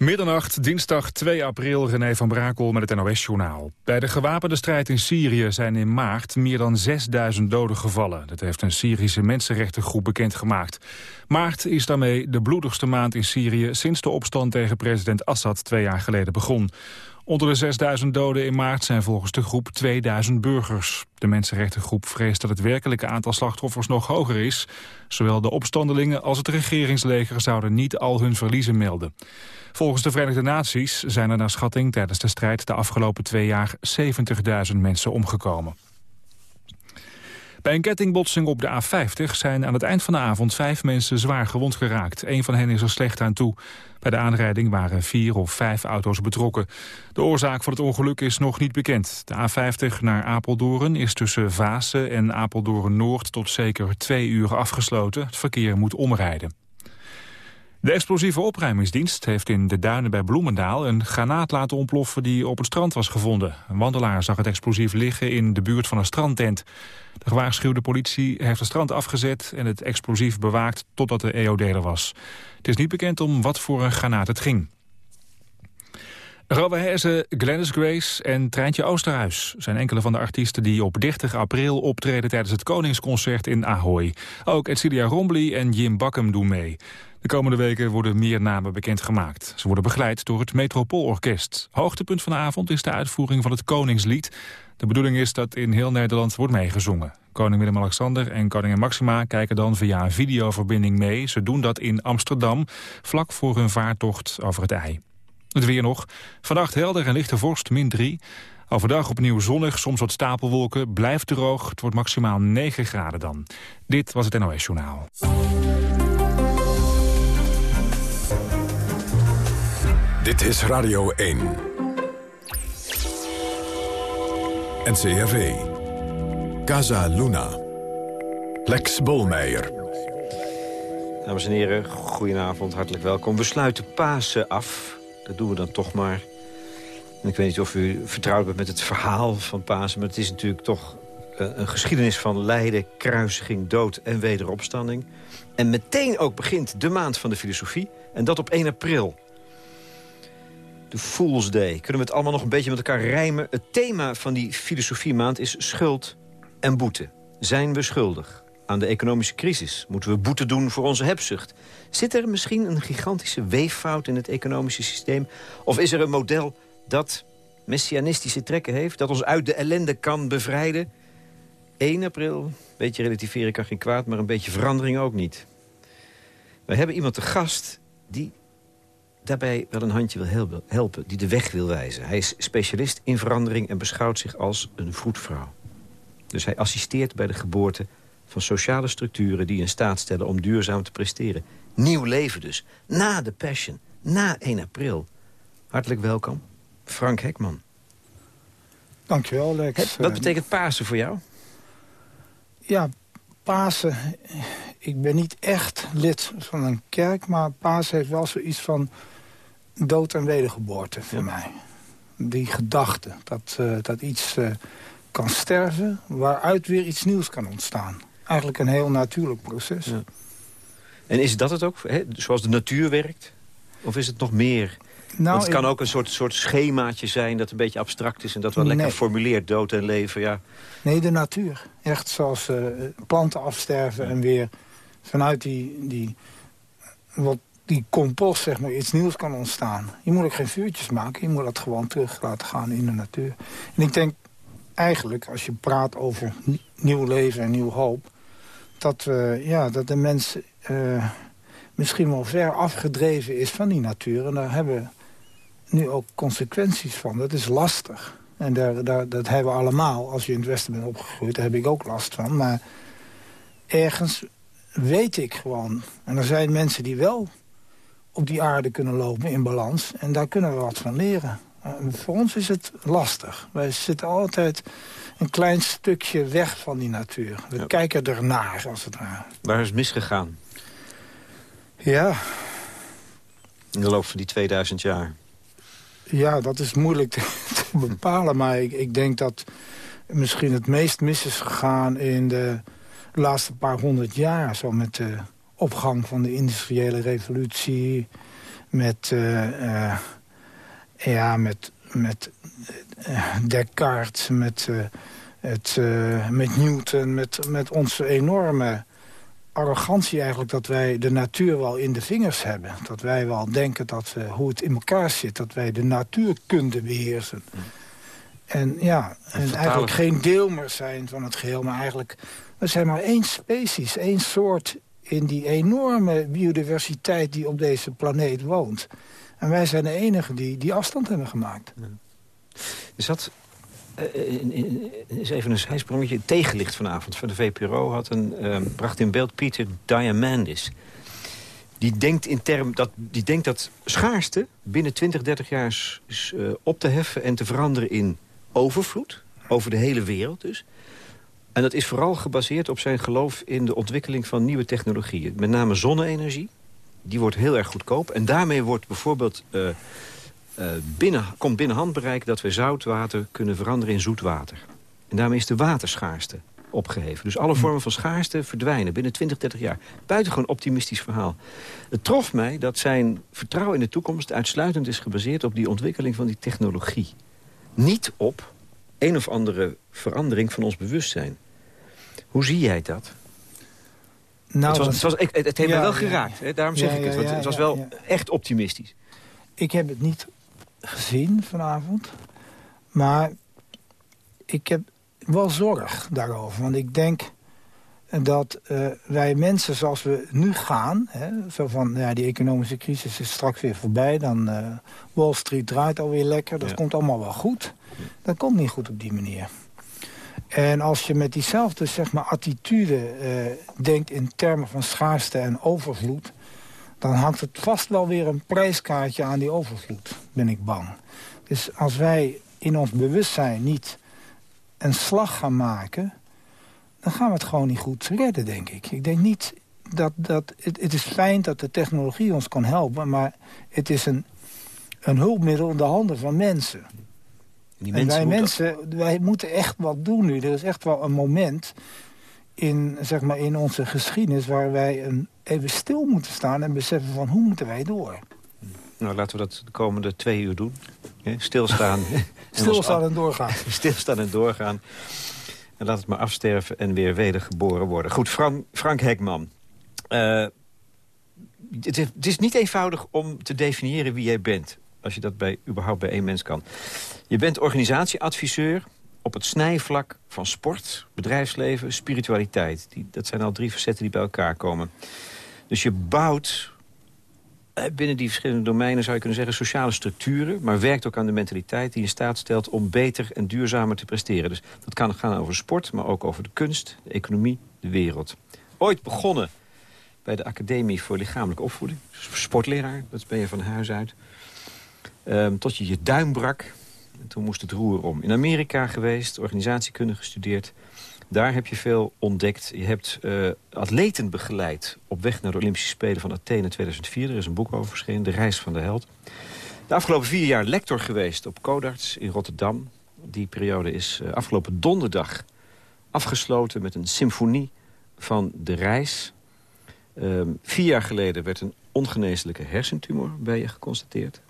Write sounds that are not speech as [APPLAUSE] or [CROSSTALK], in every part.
Middernacht, dinsdag 2 april, René van Brakel met het NOS-journaal. Bij de gewapende strijd in Syrië zijn in maart meer dan 6000 doden gevallen. Dat heeft een Syrische mensenrechtengroep bekendgemaakt. Maart is daarmee de bloedigste maand in Syrië... sinds de opstand tegen president Assad twee jaar geleden begon. Onder de 6000 doden in maart zijn volgens de groep 2000 burgers. De mensenrechtengroep vreest dat het werkelijke aantal slachtoffers nog hoger is. Zowel de opstandelingen als het regeringsleger zouden niet al hun verliezen melden. Volgens de Verenigde Naties zijn er naar schatting tijdens de strijd de afgelopen twee jaar 70.000 mensen omgekomen. Bij een kettingbotsing op de A50 zijn aan het eind van de avond vijf mensen zwaar gewond geraakt. Een van hen is er slecht aan toe. Bij de aanrijding waren vier of vijf auto's betrokken. De oorzaak van het ongeluk is nog niet bekend. De A50 naar Apeldoorn is tussen Vaassen en Apeldoorn-Noord tot zeker twee uur afgesloten. Het verkeer moet omrijden. De explosieve opruimingsdienst heeft in de duinen bij Bloemendaal... een granaat laten ontploffen die op het strand was gevonden. Een wandelaar zag het explosief liggen in de buurt van een strandtent. De gewaarschuwde politie heeft het strand afgezet... en het explosief bewaakt totdat de EOD er was. Het is niet bekend om wat voor een granaat het ging. Robbe Herzen, Glennis Grace en Treintje Oosterhuis... zijn enkele van de artiesten die op 30 april optreden... tijdens het Koningsconcert in Ahoy. Ook Edcilia Rombly en Jim Bakkum doen mee. De komende weken worden meer namen bekendgemaakt. Ze worden begeleid door het Metropoolorkest. Hoogtepunt van de avond is de uitvoering van het Koningslied. De bedoeling is dat in heel Nederland wordt meegezongen. Koning Willem-Alexander en koningin Maxima kijken dan via een videoverbinding mee. Ze doen dat in Amsterdam, vlak voor hun vaartocht over het IJ. Het weer nog. Vannacht helder en lichte vorst, min 3. Overdag opnieuw zonnig, soms wat stapelwolken. Blijft droog, het wordt maximaal 9 graden dan. Dit was het NOS Journaal. Dit is Radio 1. NCRV. Casa Luna. Lex Bolmeijer. Dames en heren, goedenavond, hartelijk welkom. We sluiten Pasen af. Dat doen we dan toch maar. Ik weet niet of u vertrouwd bent met het verhaal van Pasen... maar het is natuurlijk toch eh, een geschiedenis van lijden, kruisiging, dood en wederopstanding. En meteen ook begint de maand van de filosofie. En dat op 1 april de Fool's Day. Kunnen we het allemaal nog een beetje met elkaar rijmen? Het thema van die filosofiemaand is schuld en boete. Zijn we schuldig? Aan de economische crisis moeten we boete doen voor onze hebzucht. Zit er misschien een gigantische weeffout in het economische systeem? Of is er een model dat messianistische trekken heeft... dat ons uit de ellende kan bevrijden? 1 april, een beetje relativeren kan geen kwaad... maar een beetje verandering ook niet. We hebben iemand te gast die daarbij wel een handje wil helpen, die de weg wil wijzen. Hij is specialist in verandering en beschouwt zich als een vroedvrouw. Dus hij assisteert bij de geboorte van sociale structuren... die in staat stellen om duurzaam te presteren. Nieuw leven dus. Na de Passion. Na 1 april. Hartelijk welkom, Frank Hekman. Dankjewel, Lex. Wat betekent Pasen voor jou? Ja, Pasen... Ik ben niet echt lid van een kerk... maar Pasen heeft wel zoiets van dood en wedergeboorte voor mij. Die gedachte, dat, uh, dat iets uh, kan sterven... waaruit weer iets nieuws kan ontstaan. Eigenlijk een heel natuurlijk proces. Ja. En is dat het ook, hè? zoals de natuur werkt? Of is het nog meer? Nou, Want het kan ook een soort, soort schemaatje zijn dat een beetje abstract is... en dat wel nee. lekker formuleert, dood en leven, ja. Nee, de natuur. Echt zoals uh, planten afsterven en weer vanuit die, die, wat die compost zeg maar, iets nieuws kan ontstaan. Je moet ook geen vuurtjes maken. Je moet dat gewoon terug laten gaan in de natuur. En ik denk eigenlijk, als je praat over nieuw leven en nieuw hoop... dat, we, ja, dat de mens uh, misschien wel ver afgedreven is van die natuur. En daar hebben we nu ook consequenties van. Dat is lastig. En daar, daar, dat hebben we allemaal. Als je in het Westen bent opgegroeid, daar heb ik ook last van. Maar ergens weet ik gewoon. En er zijn mensen die wel op die aarde kunnen lopen in balans. En daar kunnen we wat van leren. voor ons is het lastig. Wij zitten altijd een klein stukje weg van die natuur. We kijken ernaar, als het ware. Waar is het misgegaan? Ja. In de loop van die 2000 jaar? Ja, dat is moeilijk [LAUGHS] te, bepalen. Maar ik, denk dat misschien het meest mis is gegaan in de laatste paar honderd jaar. Zo met de opgang van de industriële revolutie. met, ja, met, met Descartes, met, het, met Newton, met, met onze enorme arrogantie eigenlijk dat wij de natuur wel in de vingers hebben. Dat wij wel denken dat we, hoe het in elkaar zit, dat wij de natuurkunde beheersen. En ja, en eigenlijk geen deel meer zijn van het geheel, maar eigenlijk... we zijn maar één species, één soort in die enorme biodiversiteit die op deze planeet woont. En wij zijn de enigen die die afstand hebben gemaakt. Is dat is even een zijsprongetje. Tegenlicht vanavond van de VPRO had een, uh, bracht in beeld Pieter Diamandis. Die denkt, in term, dat, die denkt dat schaarste binnen 20, 30 jaar is, uh, op te heffen... en te veranderen in overvloed. Over de hele wereld dus. En dat is vooral gebaseerd op zijn geloof in de ontwikkeling van nieuwe technologieën. Met name zonne-energie. Die wordt heel erg goedkoop. En daarmee wordt bijvoorbeeld... binnen, komt binnen handbereik dat we zoutwater kunnen veranderen in zoetwater. En daarmee is de waterschaarste opgeheven. Dus alle hm. vormen van schaarste verdwijnen binnen 20, 30 jaar. Buitengewoon optimistisch verhaal. Het trof mij dat zijn vertrouwen in de toekomst uitsluitend is gebaseerd op die ontwikkeling van die technologie. Niet op een of andere verandering van ons bewustzijn. Hoe zie jij dat? Nou, het, was, het, was, het, het heeft me wel geraakt, hè? daarom zeg ik het. het was wel echt optimistisch. Ik heb het niet gezien vanavond. Maar ik heb wel zorg daarover. Want ik denk dat uh, wij mensen zoals we nu gaan... Hè, zo van, ja, die economische crisis is straks weer voorbij... dan uh, Wall Street draait alweer lekker, dat komt allemaal wel goed. Dat komt niet goed op die manier. En als je met diezelfde zeg maar, attitude uh, denkt in termen van schaarste en overvloed dan hangt het vast wel weer een prijskaartje aan die overvloed, ben ik bang. Dus als wij in ons bewustzijn niet een slag gaan maken... dan gaan we het gewoon niet goed redden, denk ik. Ik denk niet dat... dat het, het is fijn dat de technologie ons kan helpen... maar het is een, een hulpmiddel in de handen van mensen. Die mensen en wij mensen, wij moeten echt wat doen nu. Er is echt wel een moment in, zeg maar, in onze geschiedenis... waar wij een, even stil moeten staan en beseffen van hoe moeten wij door. Nou, laten we dat de komende twee uur doen. Stilstaan. [LAUGHS] Stilstaan en doorgaan. [LAUGHS] Stilstaan en doorgaan. En laat het maar afsterven en weer wedergeboren worden. Goed, Frank, Frank Hekman. Uh, het, is, het, is, niet eenvoudig om te definiëren wie jij bent. Als je dat bij, überhaupt bij één mens kan. Je bent organisatieadviseur op het snijvlak van sport, bedrijfsleven, spiritualiteit. Die, dat zijn al drie facetten die bij elkaar komen. Dus je bouwt eh, binnen die verschillende domeinen, zou je kunnen zeggen, sociale structuren... maar werkt ook aan de mentaliteit die in staat stelt om beter en duurzamer te presteren. Dus dat kan gaan over sport, maar ook over de kunst, de economie, de wereld. Ooit begonnen bij de Academie voor Lichamelijke Opvoeding. Sportleraar, dat ben je van huis uit. Um, tot je je duim brak en toen moest het roer om. In Amerika geweest, organisatiekunde gestudeerd. Daar heb je veel ontdekt. Je hebt uh, atleten begeleid op weg naar de Olympische Spelen van Athene 2004. Er is een boek over verschenen, De Reis van de Held. De afgelopen vier jaar lector geweest op Codarts in Rotterdam. Die periode is uh, afgelopen donderdag afgesloten met een symfonie van de reis. Uh, vier jaar geleden werd een ongeneeslijke hersentumor bij je geconstateerd.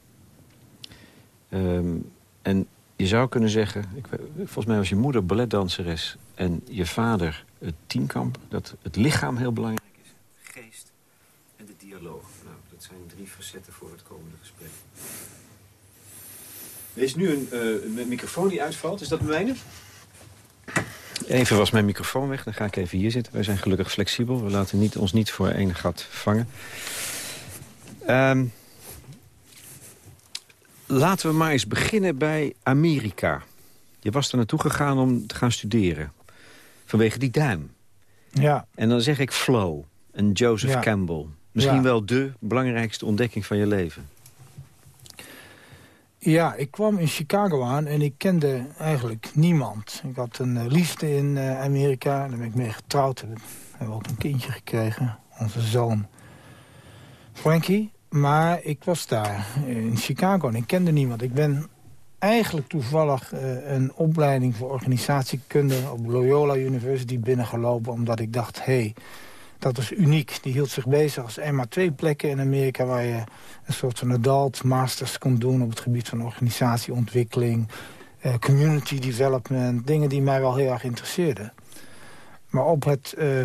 Um, en je zou kunnen zeggen, ik, volgens mij was je moeder balletdanseres... en je vader het teamkamp, dat het lichaam heel belangrijk is. De geest en de dialoog. Nou, dat zijn drie facetten voor het komende gesprek. Er is nu een, uh, een microfoon die uitvalt. Is dat mijne? Even was mijn microfoon weg, dan ga ik even hier zitten. Wij zijn gelukkig flexibel. We laten niet, ons niet voor één gat vangen. Um, Laten we maar eens beginnen bij Amerika. Je was er naartoe gegaan om te gaan studeren. Vanwege die duim. Ja. En dan zeg ik flow en Joseph Campbell. Misschien wel de belangrijkste ontdekking van je leven. Ja, ik kwam in Chicago aan en ik kende eigenlijk niemand. Ik had een eh, liefde in uh, Amerika, daar ben ik mee getrouwd. We hebben ook een kindje gekregen, onze zoon Frankie. Maar ik was daar in Chicago en ik kende niemand. Ik ben eigenlijk toevallig uh, een opleiding voor organisatiekunde... op Loyola University binnengelopen... omdat ik dacht, hey, Dat was uniek. Die hield zich bezig als eenmaal twee plekken in Amerika... waar je een soort van adult masters kon doen... op het gebied van organisatieontwikkeling, uh, community development... dingen die mij wel heel erg interesseerden. Maar op het uh,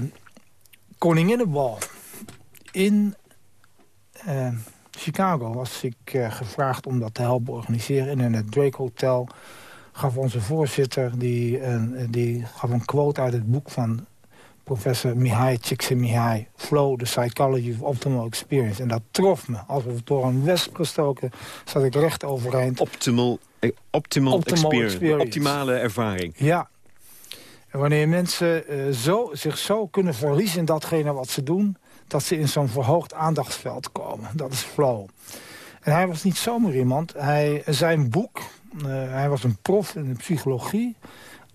Koninginnenbal in uh, Chicago was ik gevraagd om dat te helpen organiseren... in het Drake Hotel gaf onze voorzitter die, die gaf een quote uit het boek van professor Mihai Csikszentmihalyi... Flow, the Psychology of Optimal Experience. En dat trof me. Alsof het door een wesp gestoken zat ik recht overeind. Optimal, eh, optimal, experience. Optimale ervaring. Ja. En wanneer mensen uh, zo, zich zo kunnen verliezen in datgene wat ze doen... dat ze in zo'n verhoogd aandachtsveld komen. Dat is flow. En hij was niet zomaar iemand. Hij, zijn boek, uh, hij was een prof in de psychologie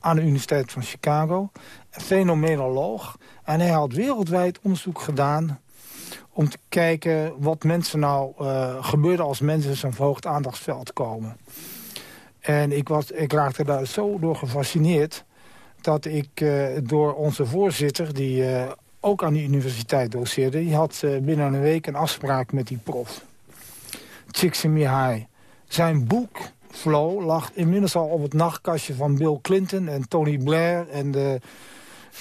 aan de Universiteit van Chicago. Fenomenoloog. En hij had wereldwijd onderzoek gedaan om te kijken wat mensen nou uh, gebeurde als mensen in zo'n verhoogd aandachtsveld komen. En ik, was, ik raakte daar zo door gefascineerd dat ik uh, door onze voorzitter, die ook aan de universiteit doseerde... die had binnen een week een afspraak met die prof. Csikszentmihalyi. Zijn boek Flow lag inmiddels al op het nachtkastje van Bill Clinton en Tony Blair en de,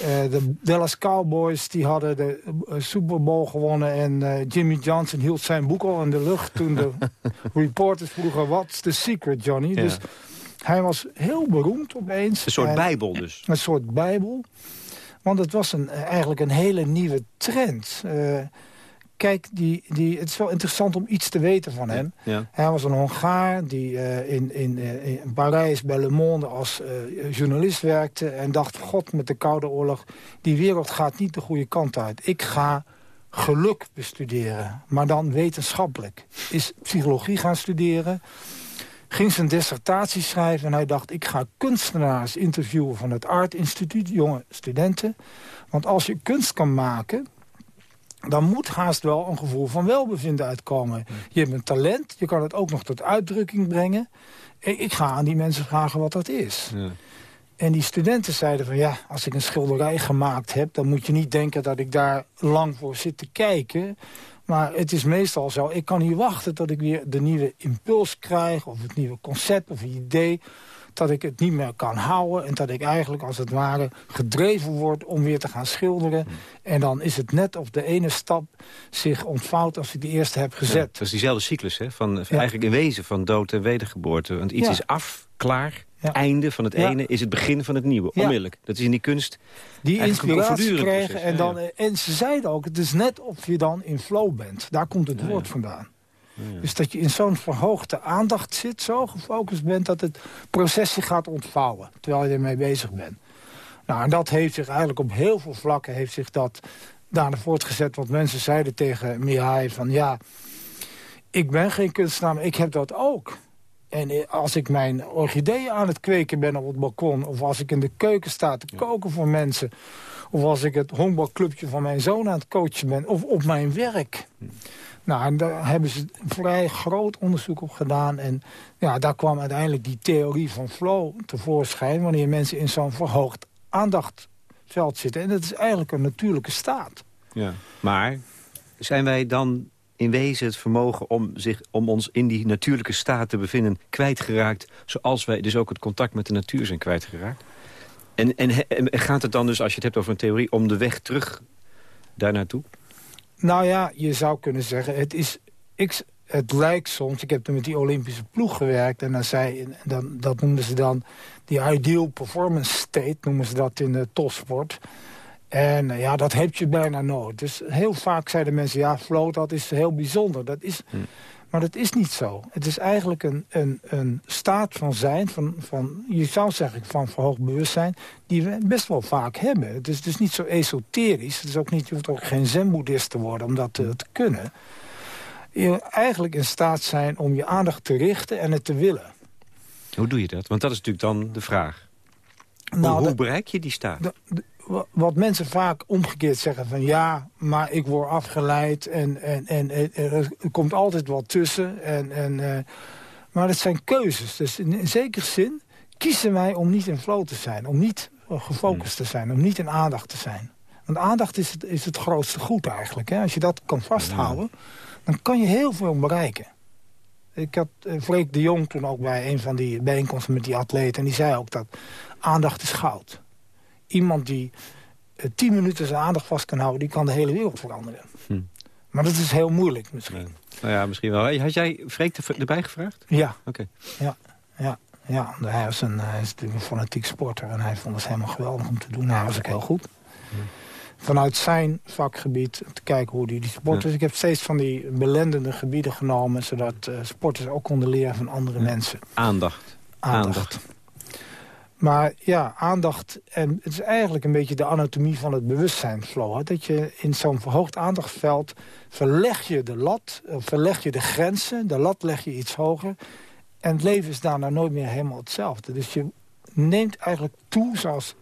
uh, de Dallas Cowboys. Die hadden de uh, Super Bowl gewonnen en uh, Jimmy Johnson hield zijn boek al in de lucht toen de [LAUGHS] reporters vroegen, what's the secret Johnny? Dus hij was heel beroemd opeens. Een soort bijbel dus. Een soort bijbel. Want het was een, eigenlijk een hele nieuwe trend kijk, die, die, het is wel interessant om iets te weten van hem. Hij was een Hongaar die uh, in, in, in, Parijs bij Le Monde als uh, journalist werkte... en dacht, god, met de Koude Oorlog, die wereld gaat niet de goede kant uit. Ik ga geluk bestuderen, maar dan wetenschappelijk. Is psychologie gaan studeren, ging zijn dissertatie schrijven... en hij dacht, ik ga kunstenaars interviewen van het Art Instituut, jonge studenten. Want als je kunst kan maken dan moet haast wel een gevoel van welbevinden uitkomen. Je hebt een talent, je kan het ook nog tot uitdrukking brengen. Ik ga aan die mensen vragen wat dat is. Ja. En die studenten zeiden van ja, als ik een schilderij gemaakt heb... dan moet je niet denken dat ik daar lang voor zit te kijken. Maar het is meestal zo, ik kan niet wachten tot ik weer de nieuwe impuls krijg... of het nieuwe concept of idee dat ik het niet meer kan houden... en dat ik eigenlijk als het ware gedreven word om weer te gaan schilderen. Hmm. En dan is het net of de ene stap zich ontvouwt als ik de eerste heb gezet. dat is diezelfde cyclus, hè? Van, eigenlijk in wezen van dood en wedergeboorte. Want iets is af, klaar, einde van het ene is het begin van het nieuwe. Onmiddellijk. Dat is in die kunst Die inspiratie krijgen. En, dan, en ze zeiden ook, het is net of je dan in flow bent. Daar komt het woord vandaan. Dus dat je in zo'n verhoogde aandacht zit, zo gefocust bent... dat het proces zich gaat ontvouwen, terwijl je ermee bezig bent. Nou, en dat heeft zich eigenlijk op heel veel vlakken heeft zich dat daarna voortgezet. Want mensen zeiden tegen Mihai van ja, ik ben geen kunstenaar, maar ik heb dat ook. En als ik mijn orchideeën aan het kweken ben op het balkon... of als ik in de keuken sta te koken voor mensen... of als ik het honkbalclubje van mijn zoon aan het coachen ben... of op mijn werk... Hm. Nou, en daar hebben ze vrij groot onderzoek op gedaan. En ja, daar kwam uiteindelijk die theorie van flow tevoorschijn... wanneer mensen in zo'n verhoogd aandachtveld zitten. En dat is eigenlijk een natuurlijke staat. Ja, maar zijn wij dan in wezen het vermogen om, zich, om ons in die natuurlijke staat te bevinden kwijtgeraakt... zoals wij dus ook het contact met de natuur zijn kwijtgeraakt? En, en, en gaat het dan dus, als je het hebt over een theorie... om de weg terug daar naartoe? Nou ja, je zou kunnen zeggen, het is... Ik, het lijkt soms, ik heb met die Olympische ploeg gewerkt... en dan zei, dan, dat noemden ze dan die ideal performance state... noemen ze dat in de topsport. En ja, dat heb je bijna nooit. Dus heel vaak zeiden mensen, ja, flow, dat is heel bijzonder. Dat is, hm. Maar dat is niet zo. Het is eigenlijk een, een, een staat van zijn, van, van, je zou zeggen van verhoogd bewustzijn... die we best wel vaak hebben. Het is dus niet zo esoterisch. Het is ook niet, je hoeft ook geen zen-boeddhist te worden om dat te, te kunnen. Je eigenlijk in staat zijn om je aandacht te richten en het te willen. Hoe doe je dat? Want dat is natuurlijk dan de vraag. Nou, hoe, bereik je die staat? Wat mensen vaak omgekeerd zeggen van ja, maar ik word afgeleid en, en, en, er komt altijd wat tussen. En, en, uh, maar het zijn keuzes. Dus in, in zekere zin kiezen wij om niet in flow te zijn, om niet gefocust te zijn, om niet in aandacht te zijn. Want aandacht is het, is het grootste goed eigenlijk. Hè? Als je dat kan vasthouden, dan kan je heel veel bereiken. Ik had uh, Freek de Jong toen ook bij een van die bijeenkomsten met die atleten... en die zei ook dat aandacht is goud. Iemand die uh, tien minuten zijn aandacht vast kan houden... die kan de hele wereld veranderen. Hm. Maar dat is heel moeilijk misschien. Nou ja, misschien wel. Had jij Freek erbij gevraagd? Ja. Oké. Ja, ja. Ja, hij, was een, hij is natuurlijk een fanatiek sporter en hij vond het helemaal geweldig om te doen. Hij was ook heel goed. Hm vanuit zijn vakgebied te kijken hoe die, die sporters... Ja. Ik heb steeds van die belendende gebieden genomen... zodat uh, sporters ook konden leren van andere mensen. Aandacht. Aandacht. Maar ja, aandacht... en het is eigenlijk een beetje de anatomie van het bewustzijnsflow. Dat je in zo'n verhoogd aandachtsveld... verleg je de lat, verleg je de grenzen... de lat leg je iets hoger... en het leven is daarna nooit meer helemaal hetzelfde. Dus je neemt eigenlijk toe, zoals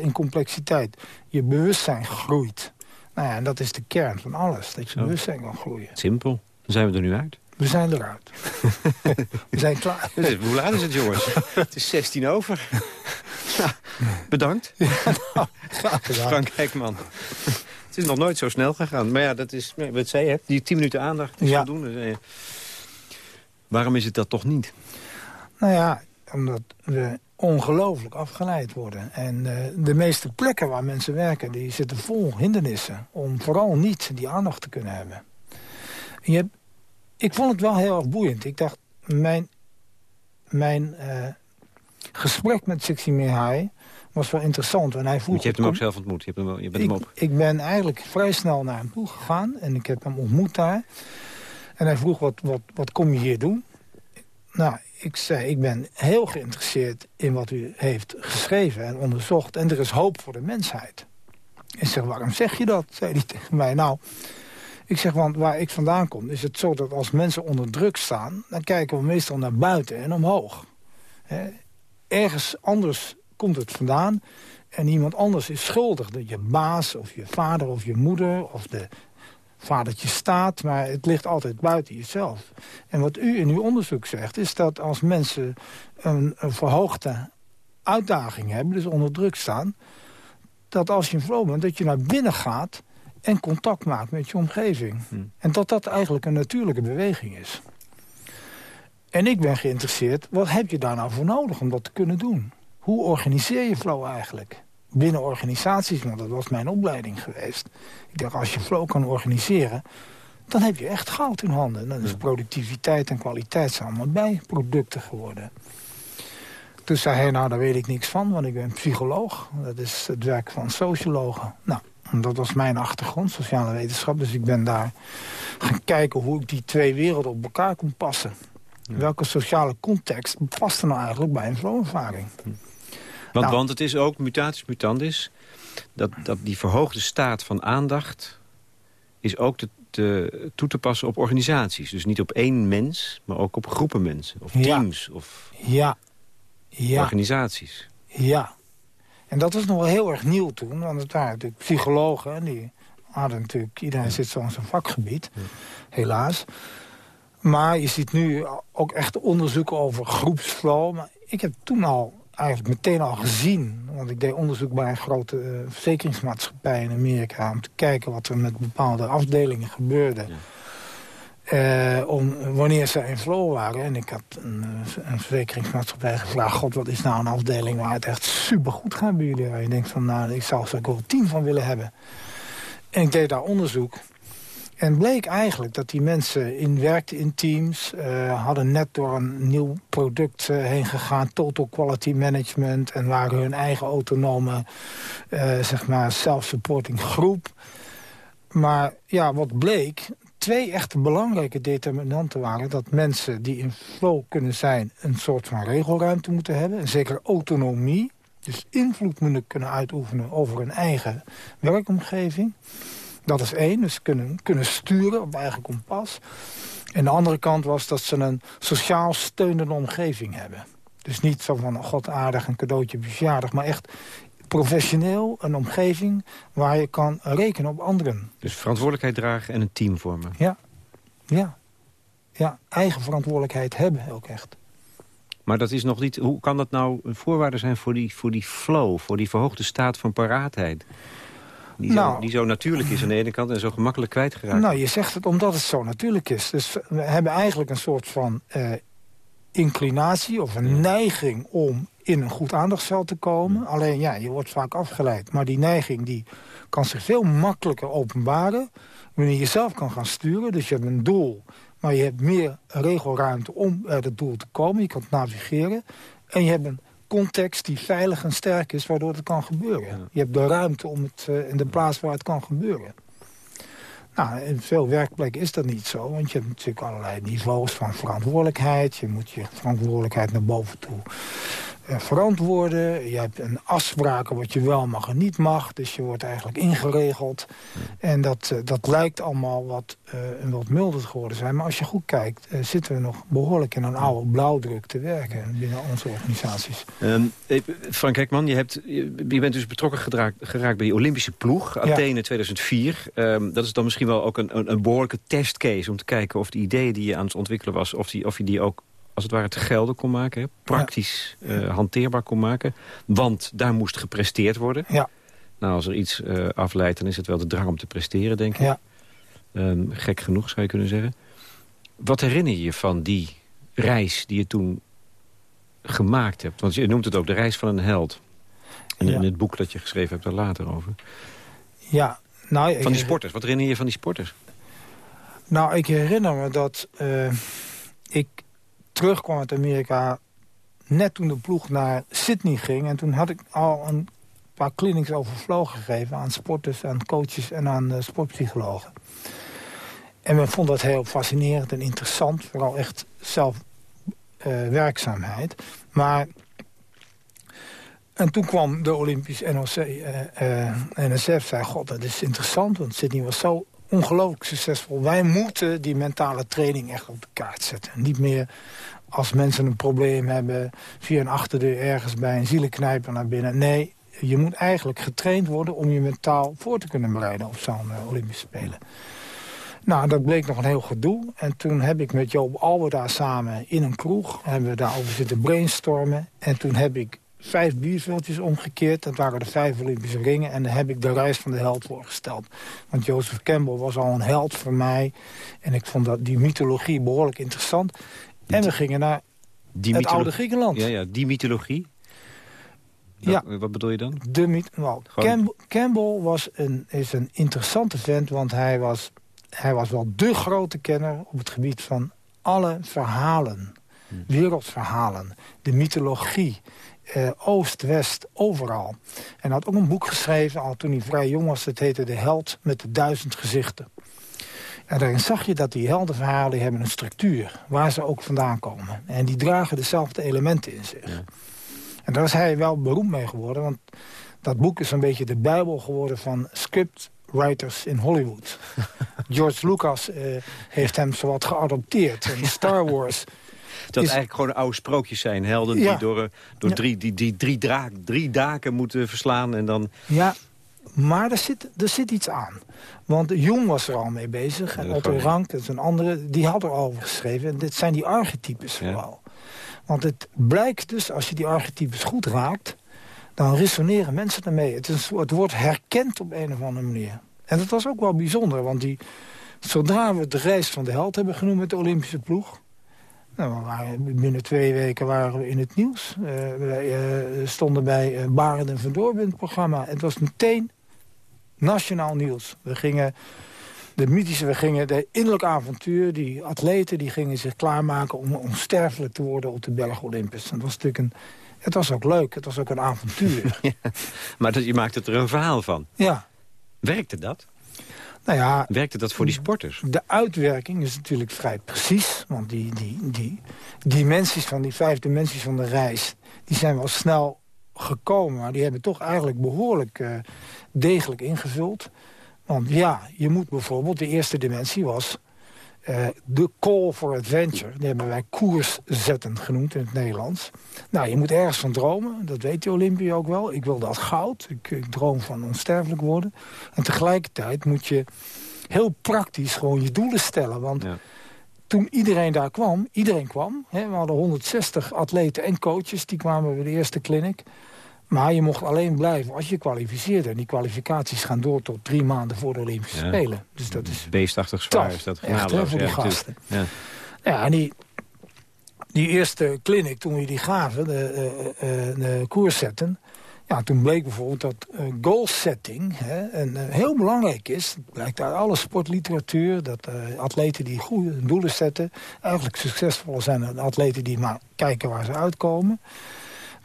in complexiteit. Je bewustzijn groeit. Nou ja, en dat is de kern van alles. Dat je bewustzijn kan groeien. Simpel. Dan zijn we er nu uit. We zijn eruit. [LAUGHS] we zijn klaar. Hoe laat is het, jongens? [LAUGHS] het is 16 over. [LAUGHS] bedankt. Ja, nou, Frank Hekman. het is nog nooit zo snel gegaan. Maar ja, dat is wat zei je, die 10 minuten aandacht is ja. voldoende. Waarom is het dat toch niet? Nou ja, omdat we ongelooflijk afgeleid worden. En uh, de meeste plekken waar mensen werken, die zitten vol hindernissen... om vooral niet die aandacht te kunnen hebben. je hebt, ik vond het wel heel erg boeiend. Ik dacht, mijn, mijn uh, gesprek met Sixi Mihai was wel interessant. En hij vroeg, je hebt hem ook zelf ontmoet, je, hebt hem, je bent ik, hem op. Ik ben eigenlijk vrij snel naar hem toe gegaan en ik heb hem ontmoet daar. En hij vroeg, wat, wat, wat kom je hier doen? Nou, ik zei, ik ben heel geïnteresseerd in wat u heeft geschreven en onderzocht. En er is hoop voor de mensheid. Ik zeg, waarom zeg je dat? zei hij [LAUGHS] tegen mij. Nou, ik zeg, want waar ik vandaan kom, is het zo dat als mensen onder druk staan... dan kijken we meestal naar buiten en omhoog. ergens anders komt het vandaan en iemand anders is schuldig. Je baas of je vader of je moeder of de vadertje staat, maar het ligt altijd buiten jezelf. En wat u in uw onderzoek zegt, is dat als mensen een, een verhoogde uitdaging hebben, dus onder druk staan, dat als je in flow bent, dat je naar binnen gaat en contact maakt met je omgeving. Hmm. En dat dat eigenlijk een natuurlijke beweging is. En ik ben geïnteresseerd, wat heb je daar nou voor nodig om dat te kunnen doen? Hoe organiseer je flow eigenlijk? binnen organisaties, want dat was mijn opleiding geweest. Ik dacht, als je flow kan organiseren, dan heb je echt goud in handen. Dan is productiviteit en kwaliteit zijn allemaal bijproducten geworden. Toen zei hij, nou, daar weet ik niks van, want ik ben psycholoog. Dat is het werk van sociologen. Nou, dat was mijn achtergrond, sociale wetenschap. Dus ik ben daar gaan kijken hoe ik die twee werelden op elkaar kon passen. Welke sociale context paste nou eigenlijk bij een flowervaring? Hm. Want, nou. want het is ook, mutatis mutandis... Dat, dat die verhoogde staat van aandacht... is ook te, toe te passen op organisaties. Dus niet op één mens, maar ook op groepen mensen. Of teams, of ja. Ja. organisaties. Ja. En dat was nog wel heel erg nieuw toen. Want het waren natuurlijk psychologen. En die hadden natuurlijk... Iedereen zit zo in zijn vakgebied. Helaas. Maar je ziet nu ook echt onderzoeken over groepsflow. Maar ik heb toen al eigenlijk meteen al gezien. Want ik deed onderzoek bij een grote uh, verzekeringsmaatschappij in Amerika... om te kijken wat er met bepaalde afdelingen gebeurde. Uh, om, wanneer ze in flow waren. En ik had een, eh, een, verzekeringsmaatschappij gevraagd... God, wat is nou een afdeling waar het echt supergoed gaat bij jullie? Je denkt van, nou, ik zou er wel tien van willen hebben. En ik deed daar onderzoek. En bleek eigenlijk dat die mensen in werkten in teams... Uh, hadden net door een nieuw product heen gegaan... total quality management... en waren hun eigen autonome, zeg maar, self-supporting groep. Maar ja, wat bleek... Twee echte belangrijke determinanten waren... dat mensen die in flow kunnen zijn... een soort van regelruimte moeten hebben. En zeker autonomie. Dus invloed moeten kunnen uitoefenen over hun eigen werkomgeving. Dat is één, dus kunnen, kunnen sturen op eigen kompas. En de andere kant was dat ze een sociaal steunende omgeving hebben. Dus niet zo van, god aardig, een cadeautje verjaardag... maar echt professioneel, een omgeving waar je kan rekenen op anderen. Dus verantwoordelijkheid dragen en een team vormen. Ja, ja. Ja, eigen verantwoordelijkheid hebben ook echt. Maar dat is nog niet... Hoe kan dat nou een voorwaarde zijn voor die, voor die flow, voor die verhoogde staat van paraatheid? Die, Nou. zo, die zo natuurlijk is aan de ene kant en zo gemakkelijk kwijtgeraakt. Nou, je zegt het omdat het zo natuurlijk is. Dus we hebben eigenlijk een soort van eh, inclinatie of een neiging om in een goed aandachtsveld te komen. Alleen ja, je wordt vaak afgeleid. Maar die neiging die kan zich veel makkelijker openbaren... wanneer je zelf kan gaan sturen. Dus je hebt een doel, maar je hebt meer regelruimte om bij dat doel te komen. Je kan navigeren. En je hebt een context die veilig en sterk is, waardoor het kan gebeuren. Je hebt de ruimte om het, eh, in de plaats waar het kan gebeuren. Nou, in veel werkplekken is dat niet zo. Want je hebt natuurlijk allerlei niveaus van verantwoordelijkheid. Je moet je verantwoordelijkheid naar boven toe verantwoorden. Je hebt een afspraken wat je wel mag en niet mag. Dus je wordt eigenlijk ingeregeld. En dat, eh, dat lijkt allemaal wat, eh, een wat milder geworden zijn. Maar als je goed kijkt, eh, zitten we nog behoorlijk in een oude blauwdruk te werken binnen onze organisaties. Ehm, eh, Frank Hekman, je, hebt, je bent dus betrokken geraakt, geraakt bij die Olympische ploeg. Athene 2004. Ehm, dat is dan misschien wel ook een, een, een behoorlijke testcase... om te kijken of de ideeën die je aan het ontwikkelen was... of, die, of je die ook als het ware te gelden kon maken. hè, Praktisch eh, hanteerbaar kon maken. Want daar moest gepresteerd worden. Ja, Nou, als er iets eh, afleidt, dan is het wel de drang om te presteren, denk ik. ja. Ehm, gek genoeg, zou je kunnen zeggen. Wat herinner je je van die reis die je toen gemaakt hebt? Want je noemt het ook de reis van een held. En Ja. in het boek dat je geschreven hebt, daar later over. ja. Nou, Van die sporters, wat herinner je je van die sporters? Nou, ik herinner me dat eh, ik terugkwam uit Amerika... net toen de ploeg naar Sydney ging. En toen had ik al een paar clinics overvlogen gegeven... aan sporters, aan coaches en aan eh, sportpsychologen. En men vond dat heel fascinerend en interessant. Vooral echt zelfwerkzaamheid. maar... En toen kwam de Olympisch NOC, eh, eh, NSF, zei... God, dat is interessant, want Sydney was zo ongelooflijk succesvol. Wij moeten die mentale training echt op de kaart zetten. Niet meer als mensen een probleem hebben... via een achterdeur ergens bij een zielenknijper naar binnen. Nee, je moet eigenlijk getraind worden... om je mentaal voor te kunnen bereiden op zo'n eh, Olympische Spelen. Nou, dat bleek nog een heel gedoe. En toen heb ik met Joop Alberda samen in een kroeg... hebben we daarover zitten brainstormen. En toen heb ik vijf bierveeltjes omgekeerd. Dat waren de vijf Olympische ringen. En daar heb ik de reis van de held voorgesteld. Want Joseph Campbell was al een held voor mij. En ik vond dat, die mythologie behoorlijk interessant. En we gingen naar Die het oude Griekenland. Ja, ja, die mythologie. Ja. Wat, bedoel je dan? De myth nou, Gewoon- Camp- Campbell was een, is een interessante vent, want hij was, hij was wel dé grote kenner op het gebied van alle verhalen. Wereldverhalen, de mythologie, eh, Oost, West, overal. En hij had ook een boek geschreven, al toen hij vrij jong was, dat heette De Held met de Duizend Gezichten. En daarin zag je dat die heldenverhalen hebben een structuur, waar ze ook vandaan komen. En die dragen dezelfde elementen in zich. En daar is hij wel beroemd mee geworden. Want dat boek is een beetje de bijbel geworden van scriptwriters in Hollywood. [LAUGHS] George Lucas eh, heeft hem zowat geadopteerd. En [LAUGHS] Star Wars. Dat Is- eigenlijk gewoon oude sprookjes zijn. Helden Ja. die door, door Ja. drie, die, die drie, draak, drie daken moeten verslaan. En dan... Ja, maar er zit, er zit iets aan. Want Jung was er al mee bezig. En Otto. Rank, dat is een andere, die had er al over geschreven. En dit zijn die archetypes Ja. vooral. Want het blijkt dus, als je die archetypes goed raakt... dan resoneren mensen ermee. Het, is, het wordt herkend op een of andere manier. En dat was ook wel bijzonder, want die, zodra we de reis van de held hebben genoemd... met de Olympische ploeg... Nou, we waren, binnen twee weken waren we in het nieuws. Eh, wij eh, stonden bij uh, Barend en Van Dorp in het programma. Het was meteen nationaal nieuws. We gingen, de mythische, we gingen de innerlijk avontuur... die atleten die gingen zich klaarmaken om onsterfelijk te worden op de Berg Olympus. Dat was natuurlijk een, het was ook leuk, het was ook een avontuur. [LAUGHS] Maar dat, je maakt het er een verhaal van. ja, Werkte dat? Nou ja, Werkte dat voor die sporters? De uitwerking is natuurlijk vrij precies. Want die, die, die dimensies van die vijf dimensies van de reis... die zijn wel snel gekomen. Maar die hebben toch eigenlijk behoorlijk uh, degelijk ingevuld. Want ja, je moet bijvoorbeeld... De eerste dimensie was de call for adventure. Die hebben wij koers zetten genoemd in het Nederlands. Nou, je moet ergens van dromen. Dat weet de Olympia ook wel. Ik wil dat goud. Ik, ik droom van onsterfelijk worden. En tegelijkertijd moet je heel praktisch gewoon je doelen stellen. Want ja. toen iedereen daar kwam, iedereen kwam... Hè, we hadden 160 atleten en coaches, die kwamen bij de eerste clinic... Maar je mocht alleen blijven als je kwalificeerde. En die kwalificaties gaan door tot drie maanden voor de Olympische Ja. Spelen. Dus dat is Beestachtig zwaar is dat Echt, hè, voor die gasten. Ja. Ja, en die, die eerste clinic, toen we die gaven, de, eh, eh, de koers zetten... Ja, toen bleek bijvoorbeeld dat eh, goal setting hè, een, eh, heel belangrijk is. Het blijkt uit alle sportliteratuur dat eh, atleten die goede doelen zetten... eigenlijk succesvoller zijn dan atleten die maar kijken waar ze uitkomen.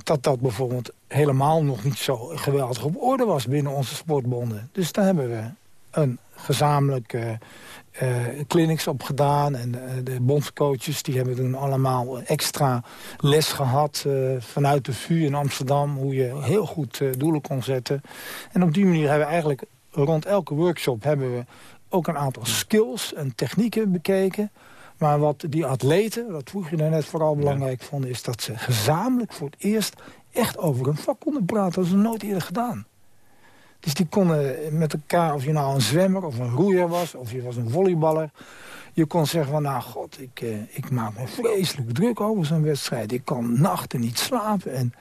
Dat dat bijvoorbeeld helemaal nog niet zo geweldig op orde was binnen onze sportbonden. Dus daar hebben we een gezamenlijk eh, eh, clinics op gedaan. En eh, de bondscoaches die hebben toen allemaal extra les gehad... eh, vanuit de VU in Amsterdam, hoe je heel goed doelen kon zetten. En op die manier hebben we eigenlijk rond elke workshop... hebben we ook een aantal skills en technieken bekeken... Maar wat die atleten, dat vroeg je net vooral belangrijk vonden... is dat ze gezamenlijk voor het eerst echt over een vak konden praten. Dat is nooit eerder gedaan. Dus die konden met elkaar, of je nou een zwemmer of een roeier was... of je was een volleyballer... je kon zeggen van, nou god, ik, eh, ik maak me vreselijk druk over zo'n wedstrijd. Ik kan nachten niet slapen en...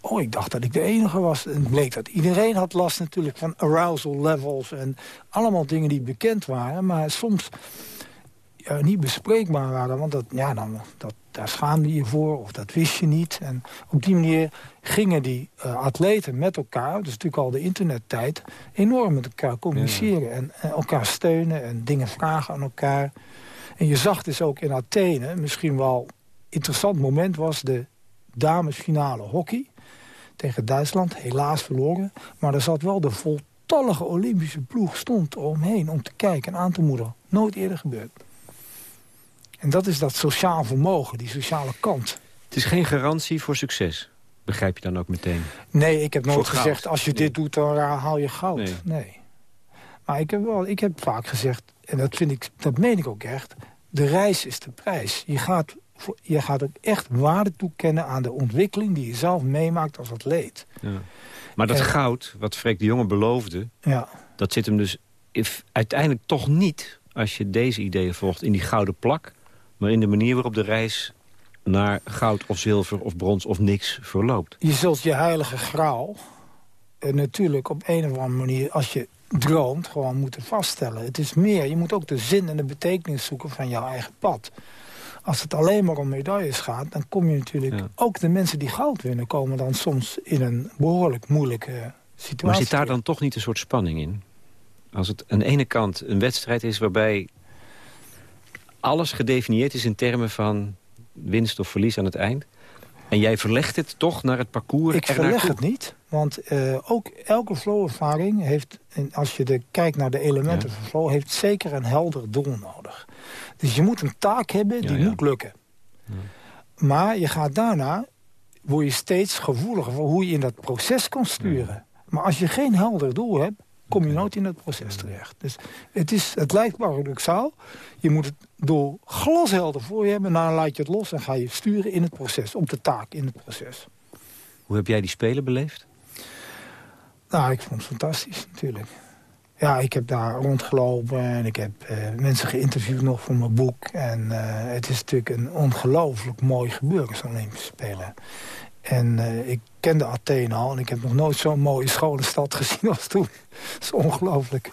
Oh, ik dacht dat ik de enige was. En bleek dat iedereen had last natuurlijk van arousal levels... en allemaal dingen die bekend waren. Maar soms ja, niet bespreekbaar waren. Want dat, ja, dan, dat, daar schaamde je voor of dat wist je niet. En op die manier gingen die eh, atleten met elkaar... dat is natuurlijk al de internettijd... enorm met elkaar communiceren en, en elkaar steunen... en dingen vragen aan elkaar. En je zag dus ook in Athene... misschien wel interessant moment was de damesfinale hockey... tegen Duitsland, helaas verloren. Maar er zat wel de voltallige Olympische ploeg stond omheen... om te kijken en aan te moedigen. Nooit eerder gebeurd. En dat is dat sociaal vermogen, die sociale kant. Het is geen garantie voor succes. Begrijp je dan ook meteen? Nee, ik heb nooit Voor goud. gezegd, als je Nee. dit doet, dan haal je goud. Nee. Nee. Maar ik heb, wel, ik heb vaak gezegd, en dat, vind ik, dat meen ik ook echt... de reis is de prijs. Je gaat, je gaat ook echt waarde toekennen aan de ontwikkeling... die je zelf meemaakt als atleet. Ja. Maar dat En- goud, wat Freek de Jonge beloofde... Ja, dat zit hem dus if- uiteindelijk toch niet... als je deze ideeën volgt, in die gouden plak... maar in de manier waarop de reis naar goud of zilver of brons of niks verloopt. je zult je heilige graal... eh, natuurlijk op een of andere manier, als je droomt, gewoon moeten vaststellen. Het is meer, je moet ook de zin en de betekenis zoeken van jouw eigen pad. Als het alleen maar om medailles gaat, dan kom je natuurlijk... Ja. Ook de mensen die goud winnen, komen dan soms in een behoorlijk moeilijke situatie. Maar zit daar dan toch niet een soort spanning in? Als het aan de ene kant een wedstrijd is waarbij alles gedefinieerd is in termen van winst of verlies aan het eind... en jij verlegt het toch naar het parcours Ik verleg het niet, want eh, ook elke flow-ervaring heeft... En als je de, kijkt naar de elementen Ja. van flow... heeft zeker een helder doel nodig. Dus je moet een taak hebben die Ja, ja. moet lukken. Maar je gaat daarna... word je steeds gevoeliger voor hoe je in dat proces kan sturen. Maar als je geen helder doel hebt... kom je nooit in dat proces terecht. Dus het, is, het lijkt paradoxaal. Je moet het doel glashelder voor je hebben... dan laat je het los en ga je sturen in het proces. Op de taak in het proces. Hoe heb jij die Spelen beleefd? Nou, ik vond het fantastisch, natuurlijk. Ja, ik heb daar rondgelopen en ik heb eh, mensen geïnterviewd nog voor mijn boek. En eh, het is natuurlijk een ongelooflijk mooi gebeuren, zo'n Olympische Spelen. En eh, ik kende Athene al en ik heb nog nooit zo'n mooie schone stad gezien als toen. [LAUGHS] Dat is ongelooflijk.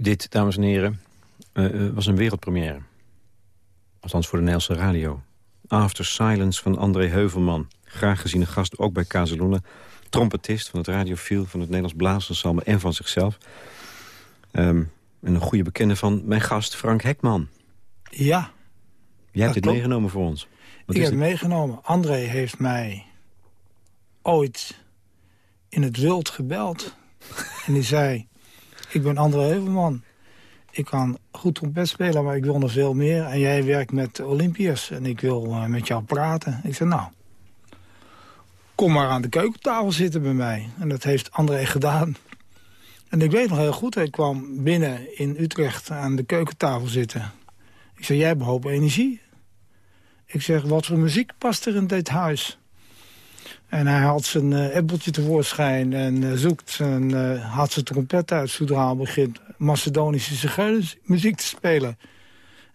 Dit, dames en heren, uh, was een wereldpremière. Althans voor de Nederlandse radio. After Silence van André Heuvelman. Graag geziene gast, ook bij Kazeluna. Trompetist van het radiofiel, van het Nederlands Blaasensemble en van zichzelf. Um, en een goede bekende van mijn gast Frank Hekman. Ja. Jij hebt dit meegenomen voor ons. Wat ik heb het meegenomen. André heeft mij ooit in het wild gebeld. [LAUGHS] en die zei, ik ben André Heuvelman. Ik kan goed trompet spelen, maar ik wil nog veel meer. En jij werkt met Olympiërs en ik wil uh, met jou praten. Ik zei, nou, kom maar aan de keukentafel zitten bij mij. En dat heeft André gedaan. En ik weet nog heel goed, hij kwam binnen in Utrecht aan de keukentafel zitten. Ik zei, jij hebt een hoop energie. Ik zeg, wat voor muziek past er in dit huis? En hij had zijn uh, appeltje tevoorschijn en uh, zoekt zijn, uh, had zijn trompet uit... zodra hij begint Macedonische muziek te spelen.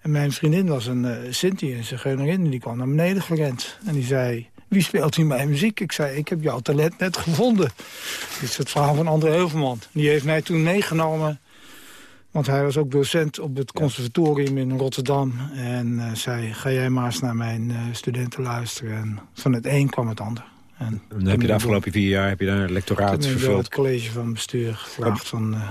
En mijn vriendin was een uh, Sinti, een zigeunerin, en die kwam naar beneden gerend. En die zei, wie speelt hier mijn muziek? Ik zei, ik heb jouw talent net gevonden. Dit is het verhaal van André Heuvelman. Die heeft mij toen meegenomen... want hij was ook docent op het conservatorium in Rotterdam. En zei, ga jij maar eens naar mijn studenten luisteren. En van het een kwam het ander. En dan heb je de afgelopen vier jaar heb je daar een lectoraat vervuld. het college van bestuur gevraagd van... Uh,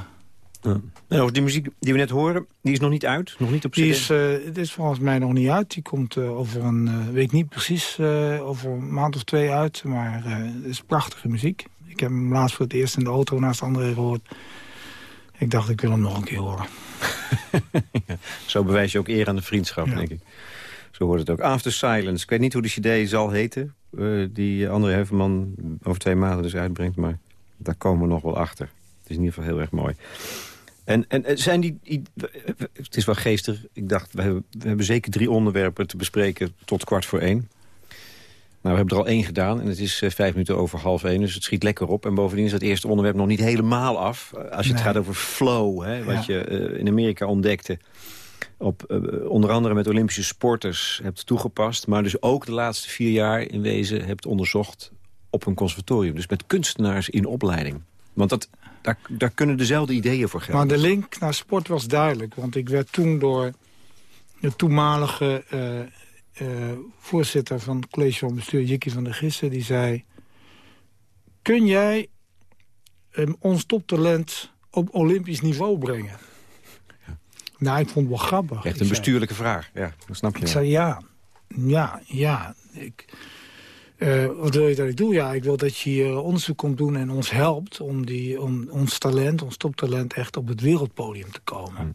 ja. Nou, die muziek die we net horen, die is nog niet uit? Nog niet op die is, uh, is volgens mij nog niet uit. Die komt uh, over een, uh, weet niet precies, over een maand of twee uit. Maar het is prachtige muziek. Ik heb hem laatst voor het eerst in de auto naast André gehoord. Ik dacht, ik wil hem nog een keer horen. [LAUGHS] ja, zo bewijs je ook eer aan de vriendschap, denk ik. Zo wordt het ook. After Silence. Ik weet niet hoe de cd zal heten. Uh, die André Heuvelman over twee maanden dus uitbrengt. Maar daar komen we nog wel achter. Het is in ieder geval heel erg mooi. En, en zijn die... Het is wel geestig. Ik dacht, we hebben, we hebben zeker drie onderwerpen te bespreken tot kwart voor één. Nou, we hebben er al één gedaan en het is uh, vijf minuten over half één. Dus het schiet lekker op. En bovendien is dat eerste onderwerp nog niet helemaal af. Als je het gaat over flow, hè, wat je uh, in Amerika ontdekte op uh, onder andere met Olympische sporters hebt toegepast... maar dus ook de laatste vier jaar in wezen hebt onderzocht op een conservatorium. Dus met kunstenaars in opleiding. Want dat, daar, daar kunnen dezelfde ideeën voor gelden. Maar de link naar sport was duidelijk. Want ik werd toen door de toenmalige uh, uh, voorzitter van het college van bestuur... Jikkie van der Gissen, die zei... kun jij um, ons toptalent op olympisch niveau brengen? Nou, ik vond het wel grappig. Echt een bestuurlijke vraag, ja, dat snap je. Ik zei ja, ja, ja. Ik, uh, wat wil je dat ik doe? Ja, ik wil dat je hier onderzoek komt doen en ons helpt... om, die, om ons talent, ons toptalent, echt op het wereldpodium te komen. Hmm.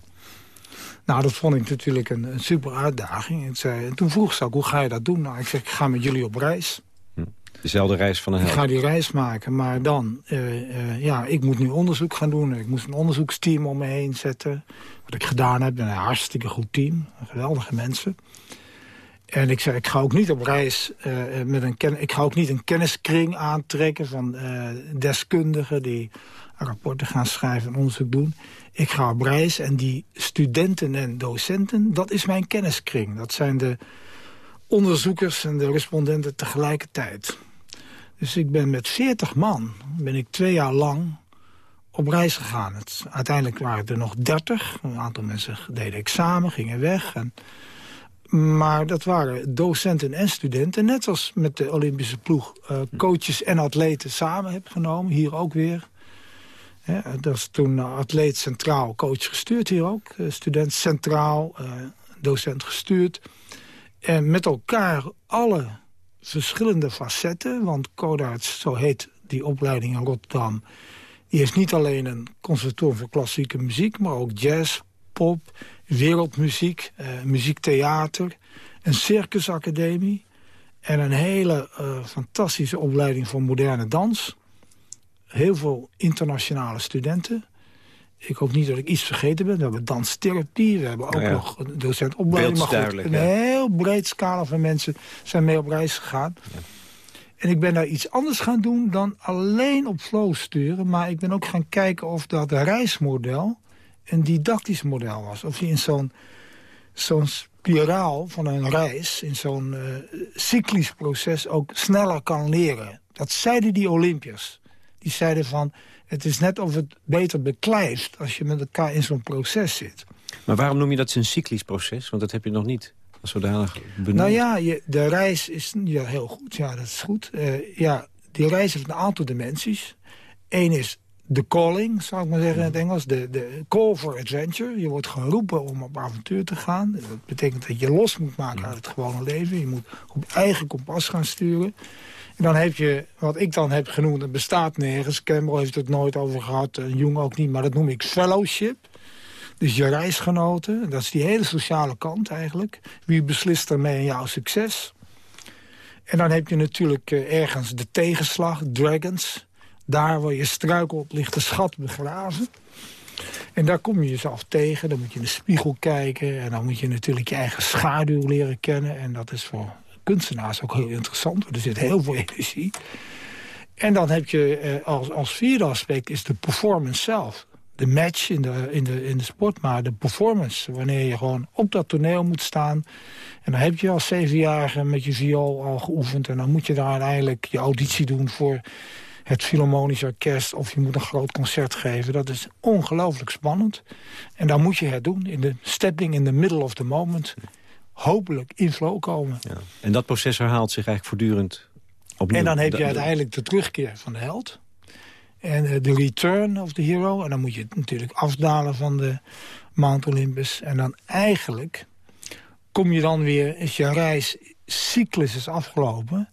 Nou, dat vond ik natuurlijk een, een super uitdaging. Ik zei, en toen vroeg ze ook, hoe ga je dat doen? Nou, ik zeg, ik ga met jullie op reis. Dezelfde reis van een held. Ik ga die reis maken, maar dan, uh, uh, ja, ik moet nu onderzoek gaan doen. Ik moest een onderzoeksteam om me heen zetten. Wat ik gedaan heb, een hartstikke goed team. Geweldige mensen. En ik zei, ik ga ook niet op reis uh, met een ik ga ook niet een kenniskring aantrekken van deskundigen die rapporten gaan schrijven en onderzoek doen. Ik ga op reis en die studenten en docenten, dat is mijn kenniskring. Dat zijn de onderzoekers en de respondenten tegelijkertijd. Dus ik ben met 40 man, ben ik twee jaar lang op reis gegaan. Het, uiteindelijk waren er nog 30. Een aantal mensen deden examen, gingen weg. En, maar dat waren docenten en studenten. Net als met de Olympische ploeg uh, coaches en atleten samen heb genomen. Hier ook weer. dat is toen atleet centraal, coach gestuurd hier ook. Uh, student centraal, docent gestuurd. En met elkaar alle verschillende facetten. Want Codarts, zo heet die opleiding in Rotterdam... die heeft niet alleen een conservatorium voor klassieke muziek... maar ook jazz, pop, wereldmuziek, eh, muziektheater... een circusacademie en een hele uh, fantastische opleiding voor moderne dans. Heel veel internationale studenten. Ik hoop niet dat ik iets vergeten ben. We hebben danstherapie, we hebben ook nog een docent opleiding. een heel breed scala van mensen zijn mee op reis gegaan. Ja. En ik ben daar iets anders gaan doen dan alleen op flow sturen. Maar ik ben ook gaan kijken of dat reismodel een didactisch model was. Of je in zo'n zo'n spiraal van een reis, in zo'n uh, cyclisch proces ook sneller kan leren. Dat zeiden die Olympiërs. Die zeiden van, het is net of het beter beklijft... als je met elkaar in zo'n proces zit. Maar waarom noem je dat een cyclisch proces? Want dat heb je nog niet zodanig benoemd. Nou ja, je, de reis is ja, heel goed. Ja, dat is goed. Uh, ja, die reis heeft een aantal dimensies. Eén is de calling, zou ik maar zeggen in het Engels. De, de call for adventure. Je wordt geroepen om op avontuur te gaan. Dat betekent dat je los moet maken uit het gewone leven. Je moet op eigen kompas gaan sturen. En dan heb je, wat ik dan heb genoemd, het bestaat nergens. Campbell heeft het nooit over gehad, en Jung ook niet. Maar dat noem ik fellowship. Dus je reisgenoten, dat is die hele sociale kant eigenlijk. Wie beslist ermee in jouw succes? En dan heb je natuurlijk eh, ergens de tegenslag, dragons. Daar waar je struikelt ligt de schat begraven. En daar kom je jezelf tegen. Dan moet je in de spiegel kijken. En dan moet je natuurlijk je eigen schaduw leren kennen. En dat is voor kunstenaars ook heel interessant. Er zit heel veel energie. En dan heb je eh, als, als vierde aspect is de performance zelf. De match in de, in, de, in de sport, maar de performance. Wanneer je gewoon op dat toneel moet staan. En dan heb je als zevenjarige met je viool al geoefend. En dan moet je daar uiteindelijk je auditie doen voor het Philharmonisch Orkest... of je moet een groot concert geven. Dat is ongelooflijk spannend. En dan moet je het doen in de stepping in the middle of the moment. Hopelijk in flow komen. Ja. En dat proces herhaalt zich eigenlijk voortdurend opnieuw. En dan heb je uiteindelijk de terugkeer van de held. En eh, de return of the hero. En dan moet je natuurlijk afdalen van de Mount Olympus. En dan eigenlijk kom je dan weer, is je reiscyclus is afgelopen...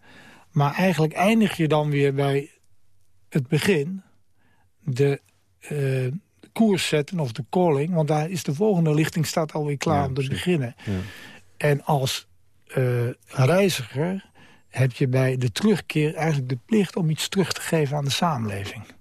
maar eigenlijk eindig je dan weer bij het begin de uh, koers zetten of de calling. Want daar is de volgende lichting staat alweer klaar om te beginnen. Ja. En als uh, reiziger heb je bij de terugkeer eigenlijk de plicht om iets terug te geven aan de samenleving.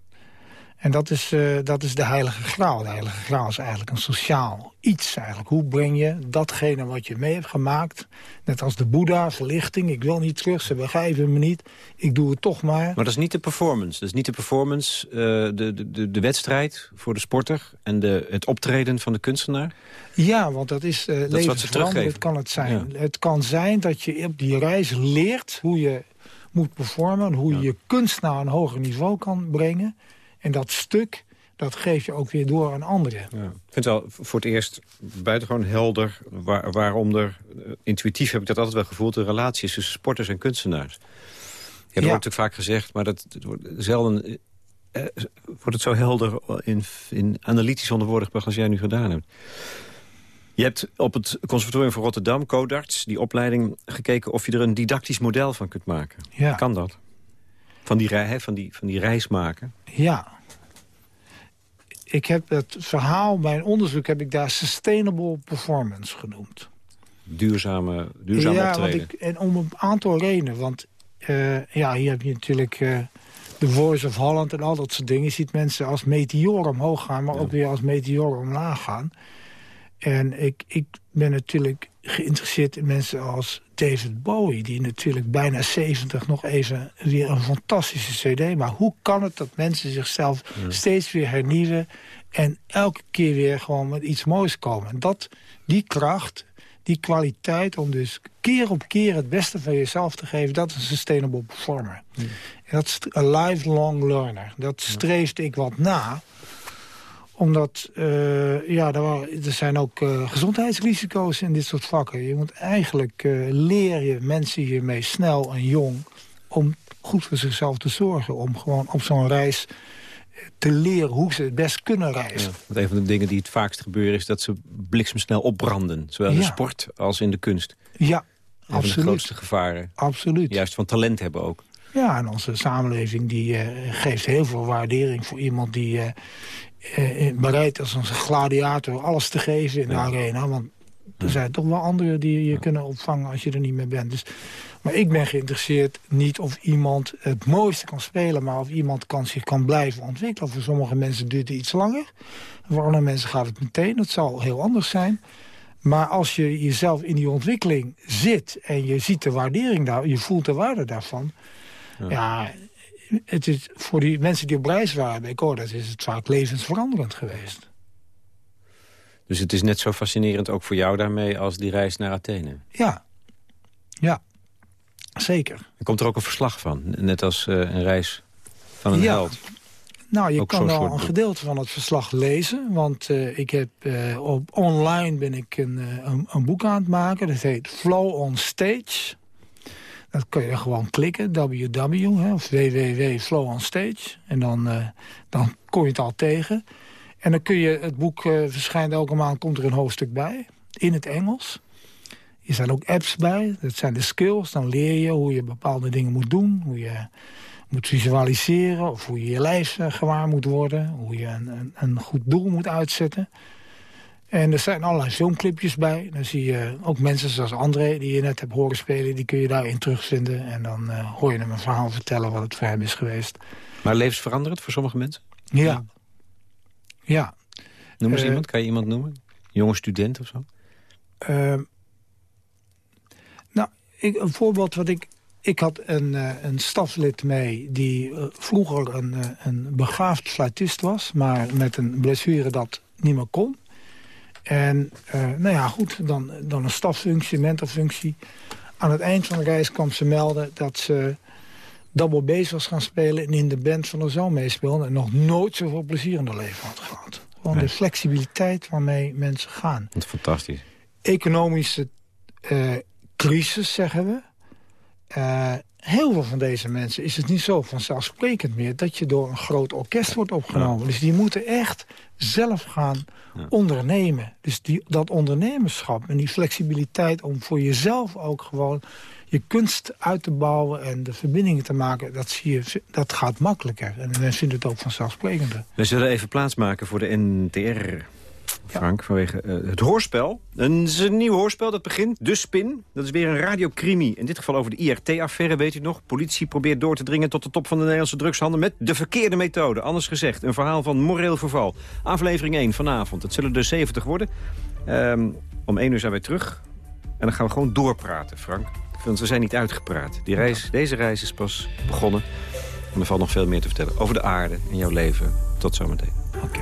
En dat is, uh, dat is de heilige graal. De heilige graal is eigenlijk een sociaal iets. Eigenlijk. Hoe breng je datgene wat je mee hebt gemaakt... net als de Boeddha, verlichting, ik wil niet terug, ze begrijpen me niet... ik doe het toch maar. Maar dat is niet de performance. Dat is niet de performance, uh, de, de, de wedstrijd voor de sporter... en de, het optreden van de kunstenaar? Ja, want dat is uh, dat levensveranderend kan het zijn. Het kan zijn dat je op die reis leert hoe je moet performen... hoe je je kunst naar een hoger niveau kan brengen... En dat stuk, dat geef je ook weer door aan anderen. Ja. Ik vind het wel voor het eerst buitengewoon helder... Waar, waarom er, uh, intuïtief heb ik dat altijd wel gevoeld... de relatie tussen sporters en kunstenaars. Ja, dat wordt natuurlijk vaak gezegd, maar dat, wordt zelden... Eh, eh, wordt het zo helder in, in analytisch onder woorden gebracht als jij nu gedaan hebt. Je hebt op het Conservatorium van Rotterdam, Codarts, die opleiding gekeken of je er een didactisch model van kunt maken. Ja. Kan dat? Van die, rij, van, die, van die reis maken? Ja. Ik heb het verhaal, mijn onderzoek heb ik daar sustainable performance genoemd. Duurzame, duurzame ja, want ik, en om een aantal redenen. Want uh, ja, hier heb je natuurlijk uh, The Voice of Holland en al dat soort dingen. Je ziet mensen als meteoren omhoog gaan, maar ook weer als meteoren omlaag gaan. En ik, ik ben natuurlijk geïnteresseerd in mensen als David Bowie... die natuurlijk bijna 70 nog even weer een fantastische cd... maar hoe kan het dat mensen zichzelf steeds weer hernieuwen... en elke keer weer gewoon met iets moois komen? En dat, die kracht, die kwaliteit om dus keer op keer het beste van jezelf te geven... dat is een sustainable performer. En dat is een lifelong learner. Dat streefde ik wat na omdat uh, ja, er, waren, er, zijn ook uh, gezondheidsrisico's in dit soort vakken. Je moet eigenlijk uh, leer je mensen hiermee snel en jong... om goed voor zichzelf te zorgen. Om gewoon op zo'n reis te leren hoe ze het best kunnen reizen. Ja, want een van de dingen die het vaakst gebeuren... is dat ze bliksemsnel opbranden. Zowel in de sport als in de kunst. Ja, een absoluut. van de grootste gevaren. Absoluut. Juist van talent hebben ook. Ja, en onze samenleving die geeft heel veel waardering voor iemand die eh, eh, bereid als een gladiator alles te geven in de arena. Want er zijn toch wel anderen die je kunnen opvangen als je er niet meer bent. Dus, maar ik ben geïnteresseerd niet of iemand het mooiste kan spelen... maar of iemand kan, zich kan blijven ontwikkelen. Voor sommige mensen duurt het iets langer. Voor andere mensen gaat het meteen. Dat zal heel anders zijn. Maar als je jezelf in die ontwikkeling zit... en je ziet de waardering daar, je voelt de waarde daarvan... ja, ja het is voor die mensen die op reis waren bij Cordas... is het vaak levensveranderend geweest. Dus het is net zo fascinerend ook voor jou daarmee... als die reis naar Athene? Ja, ja, zeker. Er komt er ook een verslag van, net als uh, een reis van een Ja. held. Nou, je Ook kan wel een gedeelte van het verslag lezen. Want eh, ik heb eh, op online ben ik een, eh, een, een boek aan het maken. Dat heet Flow on Stage. Dat kun je gewoon klikken, www, hè, of www Flow on Stage. En dan, eh, dan kom je het al tegen. En dan kun je, het boek eh, verschijnt elke maand, komt er een hoofdstuk bij. In het Engels. Er zijn ook apps bij. Dat zijn de skills. Dan leer je hoe je bepaalde dingen moet doen. Hoe je moet visualiseren. Of hoe je je lijf eh, gewaar moet worden. Hoe je een, een, een goed doel moet uitzetten. En er zijn allerlei filmclipjes bij. Dan zie je ook mensen zoals André, die je net hebt horen spelen... die kun je daarin terugvinden. En dan eh, hoor je hem een verhaal vertellen wat het voor hem is geweest. Maar levensveranderend voor sommige mensen? Ja. Ja. Noem eens Eh, iemand, kan je iemand noemen? Jonge student of zo? Ehm, nou, ik, een voorbeeld wat ik... Ik had een, eh, een staflid mee die vroeger een, een begaafd fluitist was... maar met een blessure dat niet meer kon. En eh, nou ja, goed, dan, dan een staffunctie, mentorfunctie. Aan het eind van de reis kwam ze melden dat ze double bass was gaan spelen... en in de band van de zoon meespeelde... en nog nooit zoveel plezier in haar leven had gehad. Gewoon Nee. de flexibiliteit waarmee mensen gaan fantastisch. economische eh, crisis, zeggen we. Eh, heel veel van deze mensen is het niet zo vanzelfsprekend meer... dat je door een groot orkest wordt opgenomen. Dus die moeten echt zelf gaan ondernemen. Dus die, dat ondernemerschap en die flexibiliteit... om voor jezelf ook gewoon je kunst uit te bouwen... en de verbindingen te maken, dat, zie je, dat gaat makkelijker. En men vindt het ook vanzelfsprekender. We zullen even plaatsmaken voor de NTR. Frank, vanwege eh, het hoorspel. Een, het is een nieuw hoorspel dat begint. De Spin. Dat is weer een radiocrimi. In dit geval over de IRT-affaire, weet u nog? Politie probeert door te dringen tot de top van de Nederlandse drugshandel... met de verkeerde methode. Anders gezegd, een verhaal van moreel verval. Aflevering 1 vanavond. Het zullen er 70 worden. Ehm, om 1 uur zijn wij terug. En dan gaan we gewoon doorpraten, Frank. Want we zijn niet uitgepraat. Die reis, deze reis is pas begonnen. En er valt nog veel meer te vertellen over de aarde en jouw leven. Tot zometeen. Oké.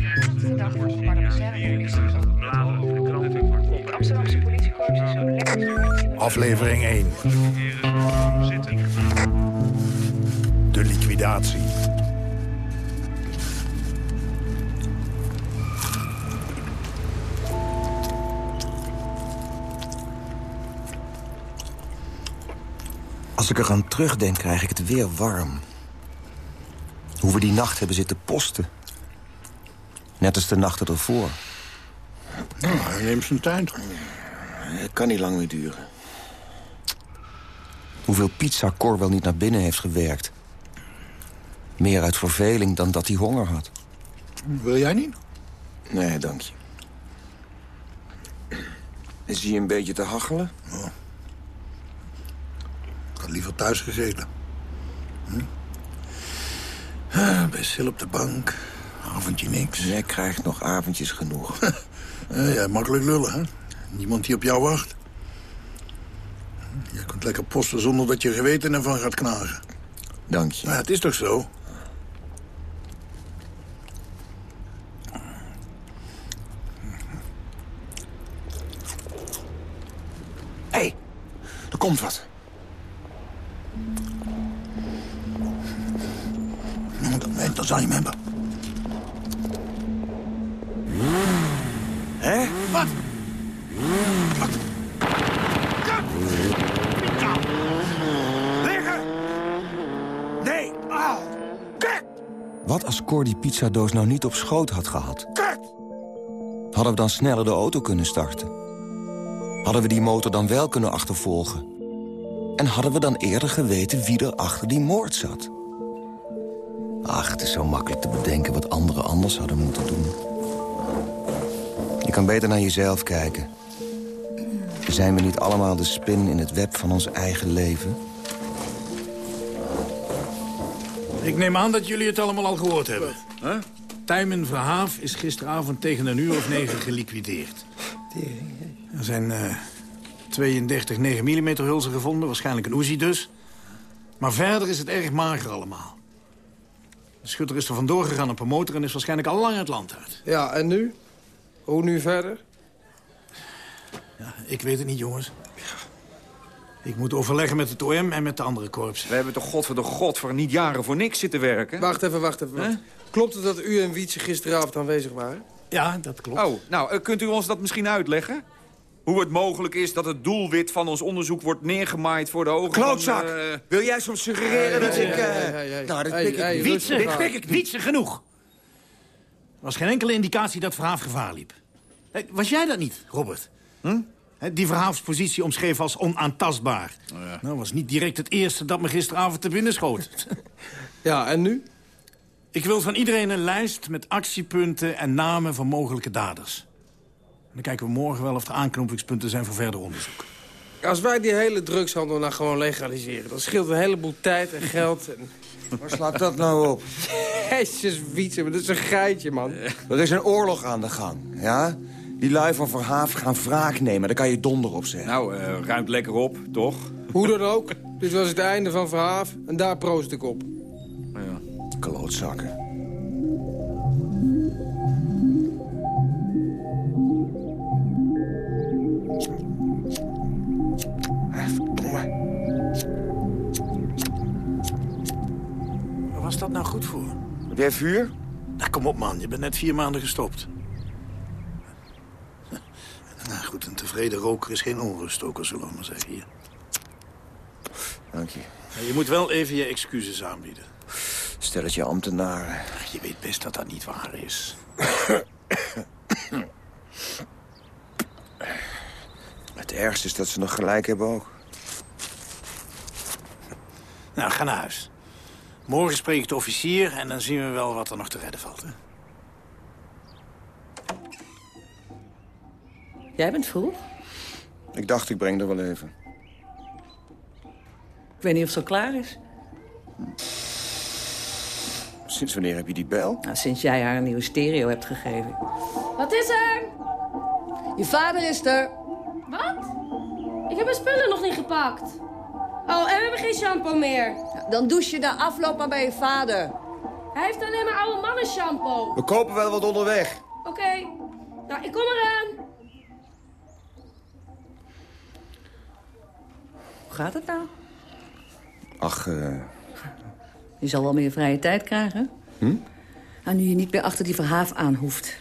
De reserve. Amsterdamse politiekorps is zo lekker. Aflevering 1. De liquidatie. Als ik er aan terugdenk, krijg ik het weer warm. Hoe we die nacht hebben zitten posten. Net als de nachten ervoor. Nou, hij neemt zijn tijd. Het kan niet lang meer duren. Hoeveel pizza Cor wel niet naar binnen heeft gewerkt. Meer uit verveling dan dat hij honger had. Wil jij niet? Nee, dank je. Is hij een beetje te hachelen? Ik had liever thuis gezeten. Hm? Ah, Bij Sil op de bank. Avondje niks. Jij krijgt nog avondjes genoeg. [LAUGHS] Eh, jij makkelijk lullen, hè? Niemand die op jou wacht. Je kunt lekker posten zonder dat je geweten ervan gaat knagen. Dank je. Maar het is toch zo? Hé, hey, er komt wat. Nou, dat, dat zal je hem hebben. Cor die pizzadoos nou niet op schoot had gehad? Hadden we dan sneller de auto kunnen starten? Hadden we die motor dan wel kunnen achtervolgen? En hadden we dan eerder geweten wie er achter die moord zat? Ach, het is zo makkelijk te bedenken wat anderen anders hadden moeten doen. Je kan beter naar jezelf kijken. Zijn we niet allemaal de spin in het web van ons eigen leven? Ik neem aan dat jullie het allemaal al gehoord hebben. Huh? Tijmen Verhaaf is gisteravond tegen een uur of negen geliquideerd. Er zijn eh 32 9 mm hulzen gevonden, waarschijnlijk een Uzi dus. Maar verder is het erg mager allemaal. De schutter is er vandoor gegaan op een motor en is waarschijnlijk al lang het land uit. Ja, en nu? Hoe nu verder? Ja, ik weet het niet, jongens. Ik moet overleggen met het OM en met de andere korps. We hebben toch god voor de god voor niet jaren voor niks zitten werken? Wacht even, wacht even. wacht. Klopt het dat u en Wietse gisteravond aanwezig waren? Ja, dat klopt. Oh, nou, eh, kunt u ons dat misschien uitleggen? Hoe het mogelijk is dat het doelwit van ons onderzoek wordt neergemaaid voor de ogen Klootzak! van... eh, Wil jij soms suggereren dat ik... eh, Nou, dat pik ik niet. Wietse, Dit pik ik Wietse genoeg. Er was geen enkele indicatie dat Verhaaf gevaar liep. Hé, Was jij dat niet, Robert? Hm? Die Verhaafspositie omschreef als onaantastbaar. Nou, was niet direct het eerste dat me gisteravond te binnen schoot. [LAUGHS] Ja, en nu? Ik wil van iedereen een lijst met actiepunten en namen van mogelijke daders. En dan kijken we morgen wel of er aanknopingspunten zijn voor verder onderzoek. Als wij die hele drugshandel nou gewoon legaliseren... dan scheelt een heleboel tijd en geld. En... [LAUGHS] Waar slaat dat nou op? [LAUGHS] Jezus, Wietse, maar dat is een geitje, man. Er is een oorlog aan de gang, ja? Die lui van Verhaaf gaan wraak nemen, daar kan je donder op zeggen. Nou, eh, ruimt lekker op, toch? Hoe dan ook. Dit was het einde van Verhaaf en daar proost ik op. Ja. Klootzakken. Waar was dat nou goed voor? Heb jij vuur? Nou, kom op, man. Je bent net vier maanden gestopt. Nou goed, een tevreden roker is geen onruststoker, zullen we maar zeggen hier. Dank je. Je moet wel even je excuses aanbieden. Stelletje ambtenaren. Je weet best dat dat niet waar is. Het ergste is dat ze nog gelijk hebben ook. Nou, ga naar huis. Morgen spreek ik de officier en dan zien we wel wat er nog te redden valt. Hè? Jij bent vroeg. Ik dacht, ik breng er wel even. Ik weet niet of het al klaar is. Sinds wanneer heb je die bel? Nou, sinds jij haar een nieuwe stereo hebt gegeven. Wat is er? Je vader is er. Wat? Ik heb mijn spullen nog niet gepakt. Oh, en we hebben geen shampoo meer. Dan douche je de afloop maar bij je vader. Hij heeft alleen maar oude mannen shampoo. We kopen wel wat onderweg. Oké. Nou, ik kom eraan. Gaat het nou? Ach, eh... Je zal wel meer vrije tijd krijgen. Hm? Nou, nu je niet meer achter die verhaaf aan hoeft.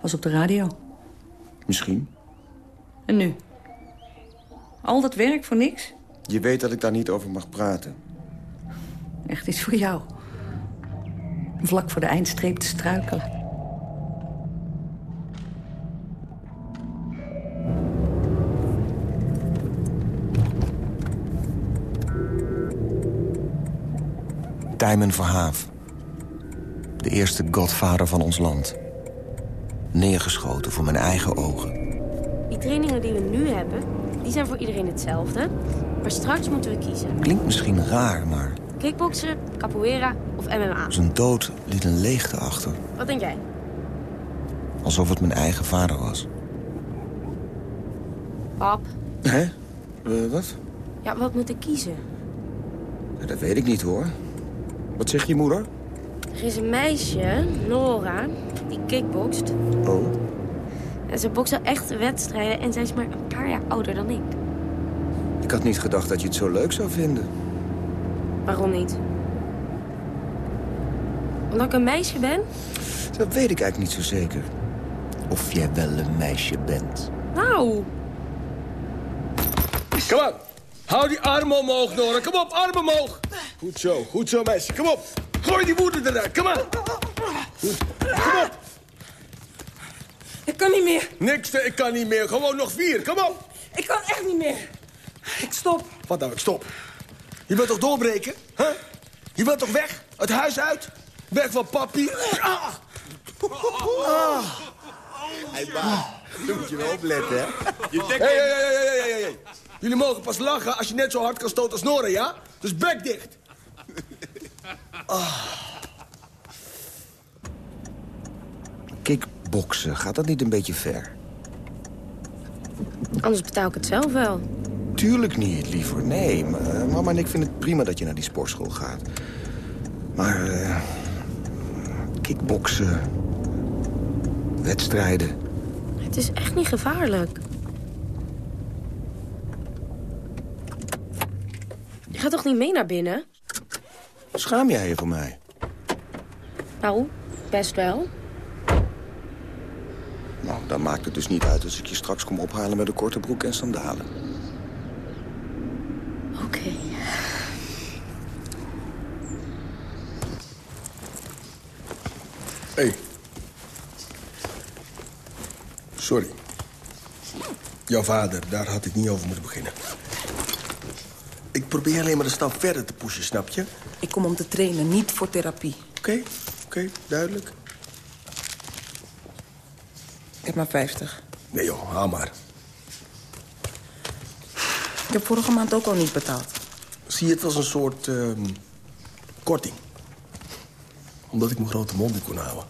Was op de radio. Misschien. En nu? Al dat werk voor niks? Je weet dat ik daar niet over mag praten. Echt iets voor jou. Vlak voor de eindstreep te struikelen. Tijmen Verhaaf. De eerste godvader van ons land. Neergeschoten voor mijn eigen ogen. Die trainingen die we nu hebben, die zijn voor iedereen hetzelfde. Maar straks moeten we kiezen. Klinkt misschien raar, maar Kickboksen, capoeira of MMA. zijn dood liet een leegte achter. Wat denk jij? Alsof het mijn eigen vader was. Pap, Hè? Eh, wat? ja, wat moet ik kiezen? Dat weet ik niet, hoor. Wat zegt je moeder? Er is een meisje, Nora, die kickbokst. Oh. En ze bokst al echte wedstrijden en zij is maar een paar jaar ouder dan ik. Ik had niet gedacht dat je het zo leuk zou vinden. Waarom niet? Omdat ik een meisje ben? Dat weet ik eigenlijk niet zo zeker. Of jij wel een meisje bent. Nou, Kom op. Hou die armen omhoog, Nora. Kom op, armen omhoog. Goed zo, goed zo, meisje. Kom op. Gooi die woede eruit. Kom aan. Goed. Kom op. Ik kan niet meer. Niks, te- ik kan niet meer. Gewoon nog vier. Kom op. Ik kan echt niet meer. Ik stop. Wat nou, ik stop. Je wilt toch doorbreken? Huh? Je wilt toch weg? Het huis uit? Weg van papi? Ah. Ah. Hey, Dan moet je wel opletten, hè? Hey, hey, hey, hey, hey, hey, hey. Jullie mogen pas lachen als je net zo hard kan stoten als Nora, ja? Dus bek dicht. Kickboksen, gaat dat niet een beetje ver? Anders betaal ik het zelf wel. Tuurlijk niet, liever. Nee, maar, mama en ik vinden het prima dat je naar die sportschool gaat. Maar, eh kickboksen, wedstrijden... Het is echt niet gevaarlijk. Je gaat toch niet mee naar binnen? Schaam jij je voor mij? Nou, best wel. Nou, dan maakt het dus niet uit als ik je straks kom ophalen met een korte broek en sandalen. Oké. Hé. Hey. Sorry. Jouw vader, daar had ik niet over moeten beginnen. Ik probeer alleen maar een stap verder te pushen, snap je? Ik kom om te trainen, niet voor therapie. Oké, oké, duidelijk. Ik heb maar 50. Nee joh, haal maar. Ik heb vorige maand ook al niet betaald. Zie je het als een soort ehm, korting? Omdat ik mijn grote mond niet kon houden.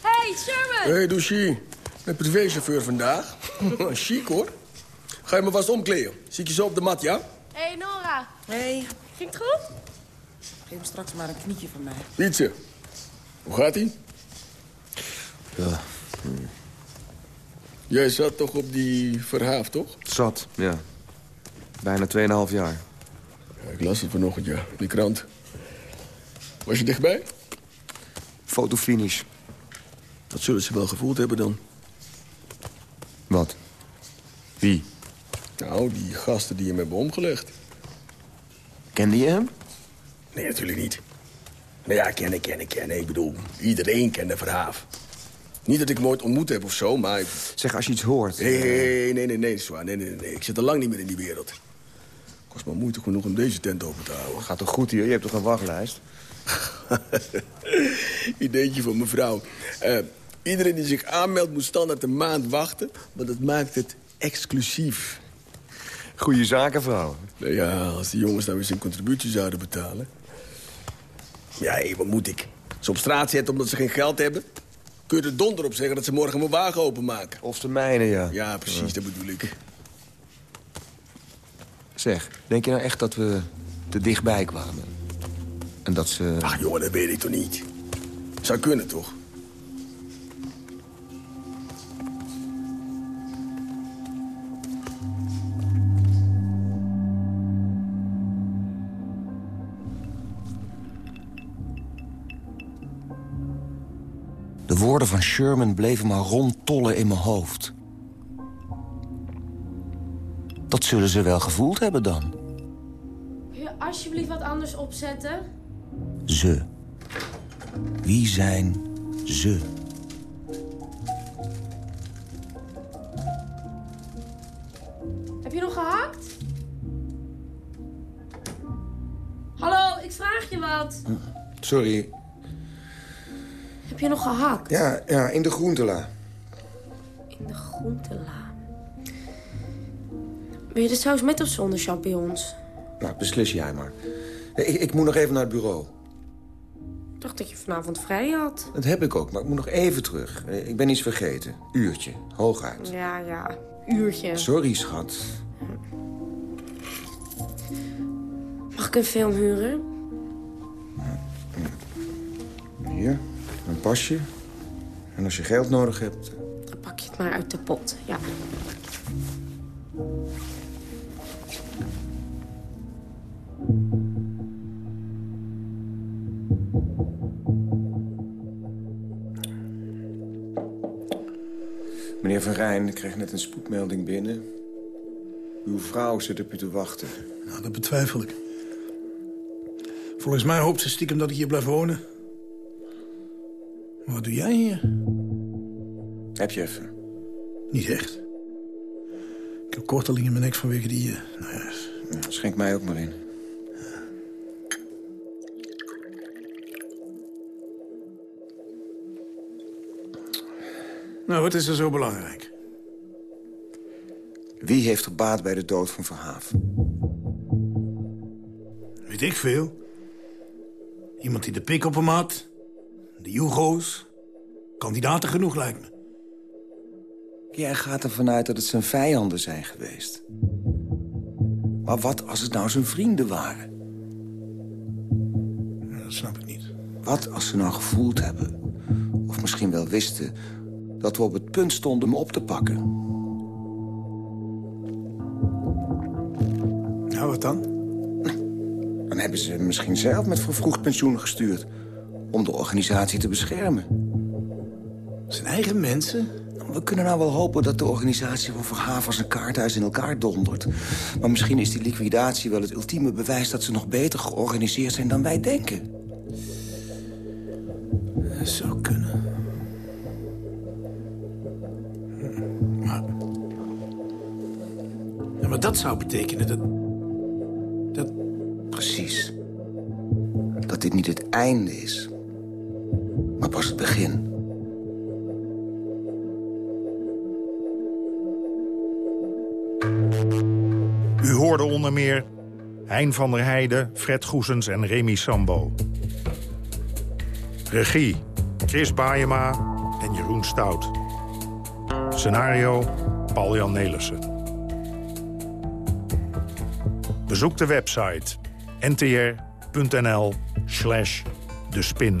Hey, Sherman! Hé, hey, Douchy. Mijn privéchauffeur vandaag. [LAUGHS] Chic, hoor. Ga je me vast omkleden? Zie ik je zo op de mat, ja? Hey, Nora. Hey. Ging het goed? Geef me straks maar een knietje van mij. Wietse. Hoe gaat ie? Ja. Jij zat toch op die verhaaf, toch? Zat, ja. Bijna 2,5 jaar. Ja, ik las het vanochtend, ja. Die krant. Was je dichtbij? Fotofinish. Dat zullen ze wel gevoeld hebben dan. Wat? Wie? Nou, die gasten die hem hebben omgelegd. Kende je hem? Nee, natuurlijk niet. Nou ja, kennen, kennen, kennen. Ik bedoel, iedereen kende Verhaaf. Niet dat ik hem ooit ontmoet heb of zo, maar... Ik... Zeg, als je iets hoort... Nee, nee, nee, nee, nee, zwaar. Nee, nee, nee, nee. Ik zit al lang niet meer in die wereld. Kost me moeite genoeg om deze tent open te houden. Gaat toch goed hier? Je hebt toch een wachtlijst? [LAUGHS] Ideetje van mevrouw. Eh, iedereen die zich aanmeldt moet standaard een maand wachten... want dat maakt het exclusief. Goeie zaken, vrouw. Nou ja, als die jongens nou eens een contributie zouden betalen. Ja, hé, wat moet ik? Ze op straat zetten omdat ze geen geld hebben? Kun je er donder op zeggen dat ze morgen mijn wagen openmaken? Of de mijne, ja. Ja, precies, dat bedoel ik. Zeg, denk je nou echt dat we te dichtbij kwamen? En dat ze... Ach, jongen, dat weet ik toch niet? Zou kunnen, toch? De woorden van Sherman bleven maar rondtollen in mijn hoofd. Dat zullen ze wel gevoeld hebben dan. Kun je alsjeblieft wat anders opzetten? Ze. Wie zijn ze? Heb je nog gehakt? Hallo, ik vraag je wat. Sorry. Je nog gehakt? Ja, ja, in de groentela. In de groentela. Wil je de saus met of zonder champignons? Nou, beslis jij maar. Ik, ik moet nog even naar het bureau. Ik dacht dat je vanavond vrij had. Dat heb ik ook, maar ik moet nog even terug. Ik ben iets vergeten. Uurtje, hooguit. Ja, ja. Uurtje. Sorry, schat. Mag ik een film huren? Hier, pasje. En als je geld nodig hebt... Dan pak je het maar uit de pot, ja. Meneer Van Rijn, ik kreeg net een spoedmelding binnen. Uw vrouw zit op u te wachten. Nou, dat betwijfel ik. Volgens mij hoopt ze stiekem dat ik hier blijf wonen. Wat doe jij hier? Heb je even? Niet echt. Ik heb korteling in mijn nek vanwege die... eh, nou ja, Schenk mij ook maar in. nou, wat is er zo belangrijk? Wie heeft er baat bij de dood van Verhaaf? Weet ik veel. Iemand die de pik op hem had. De Jugo's. Kandidaten genoeg, lijkt me. Jij gaat ervan uit dat het zijn vijanden zijn geweest. Maar wat als het nou zijn vrienden waren? Dat snap ik niet. Wat als ze nou gevoeld hebben, of misschien wel wisten... dat we op het punt stonden hem op te pakken? Nou, wat dan? Dan hebben ze hem misschien zelf met vervroegd pensioen gestuurd... om de organisatie te beschermen. Zijn eigen mensen? We kunnen nou wel hopen dat de organisatie van Verhaven als een kaarthuis in elkaar dondert. Maar misschien is die liquidatie wel het ultieme bewijs... dat ze nog beter georganiseerd zijn dan wij denken. Dat zou kunnen. Maar... Ja, maar dat zou betekenen dat... dat... Precies. Dat dit niet het einde is, maar pas het begin. U hoorde onder meer Hein van der Heijden, Fred Goesens en Remy Sambo. Regie, Chris Baayema en Jeroen Stout. Scenario, Paul-Jan Nelissen. Bezoek de website ntr.nl slash de spin.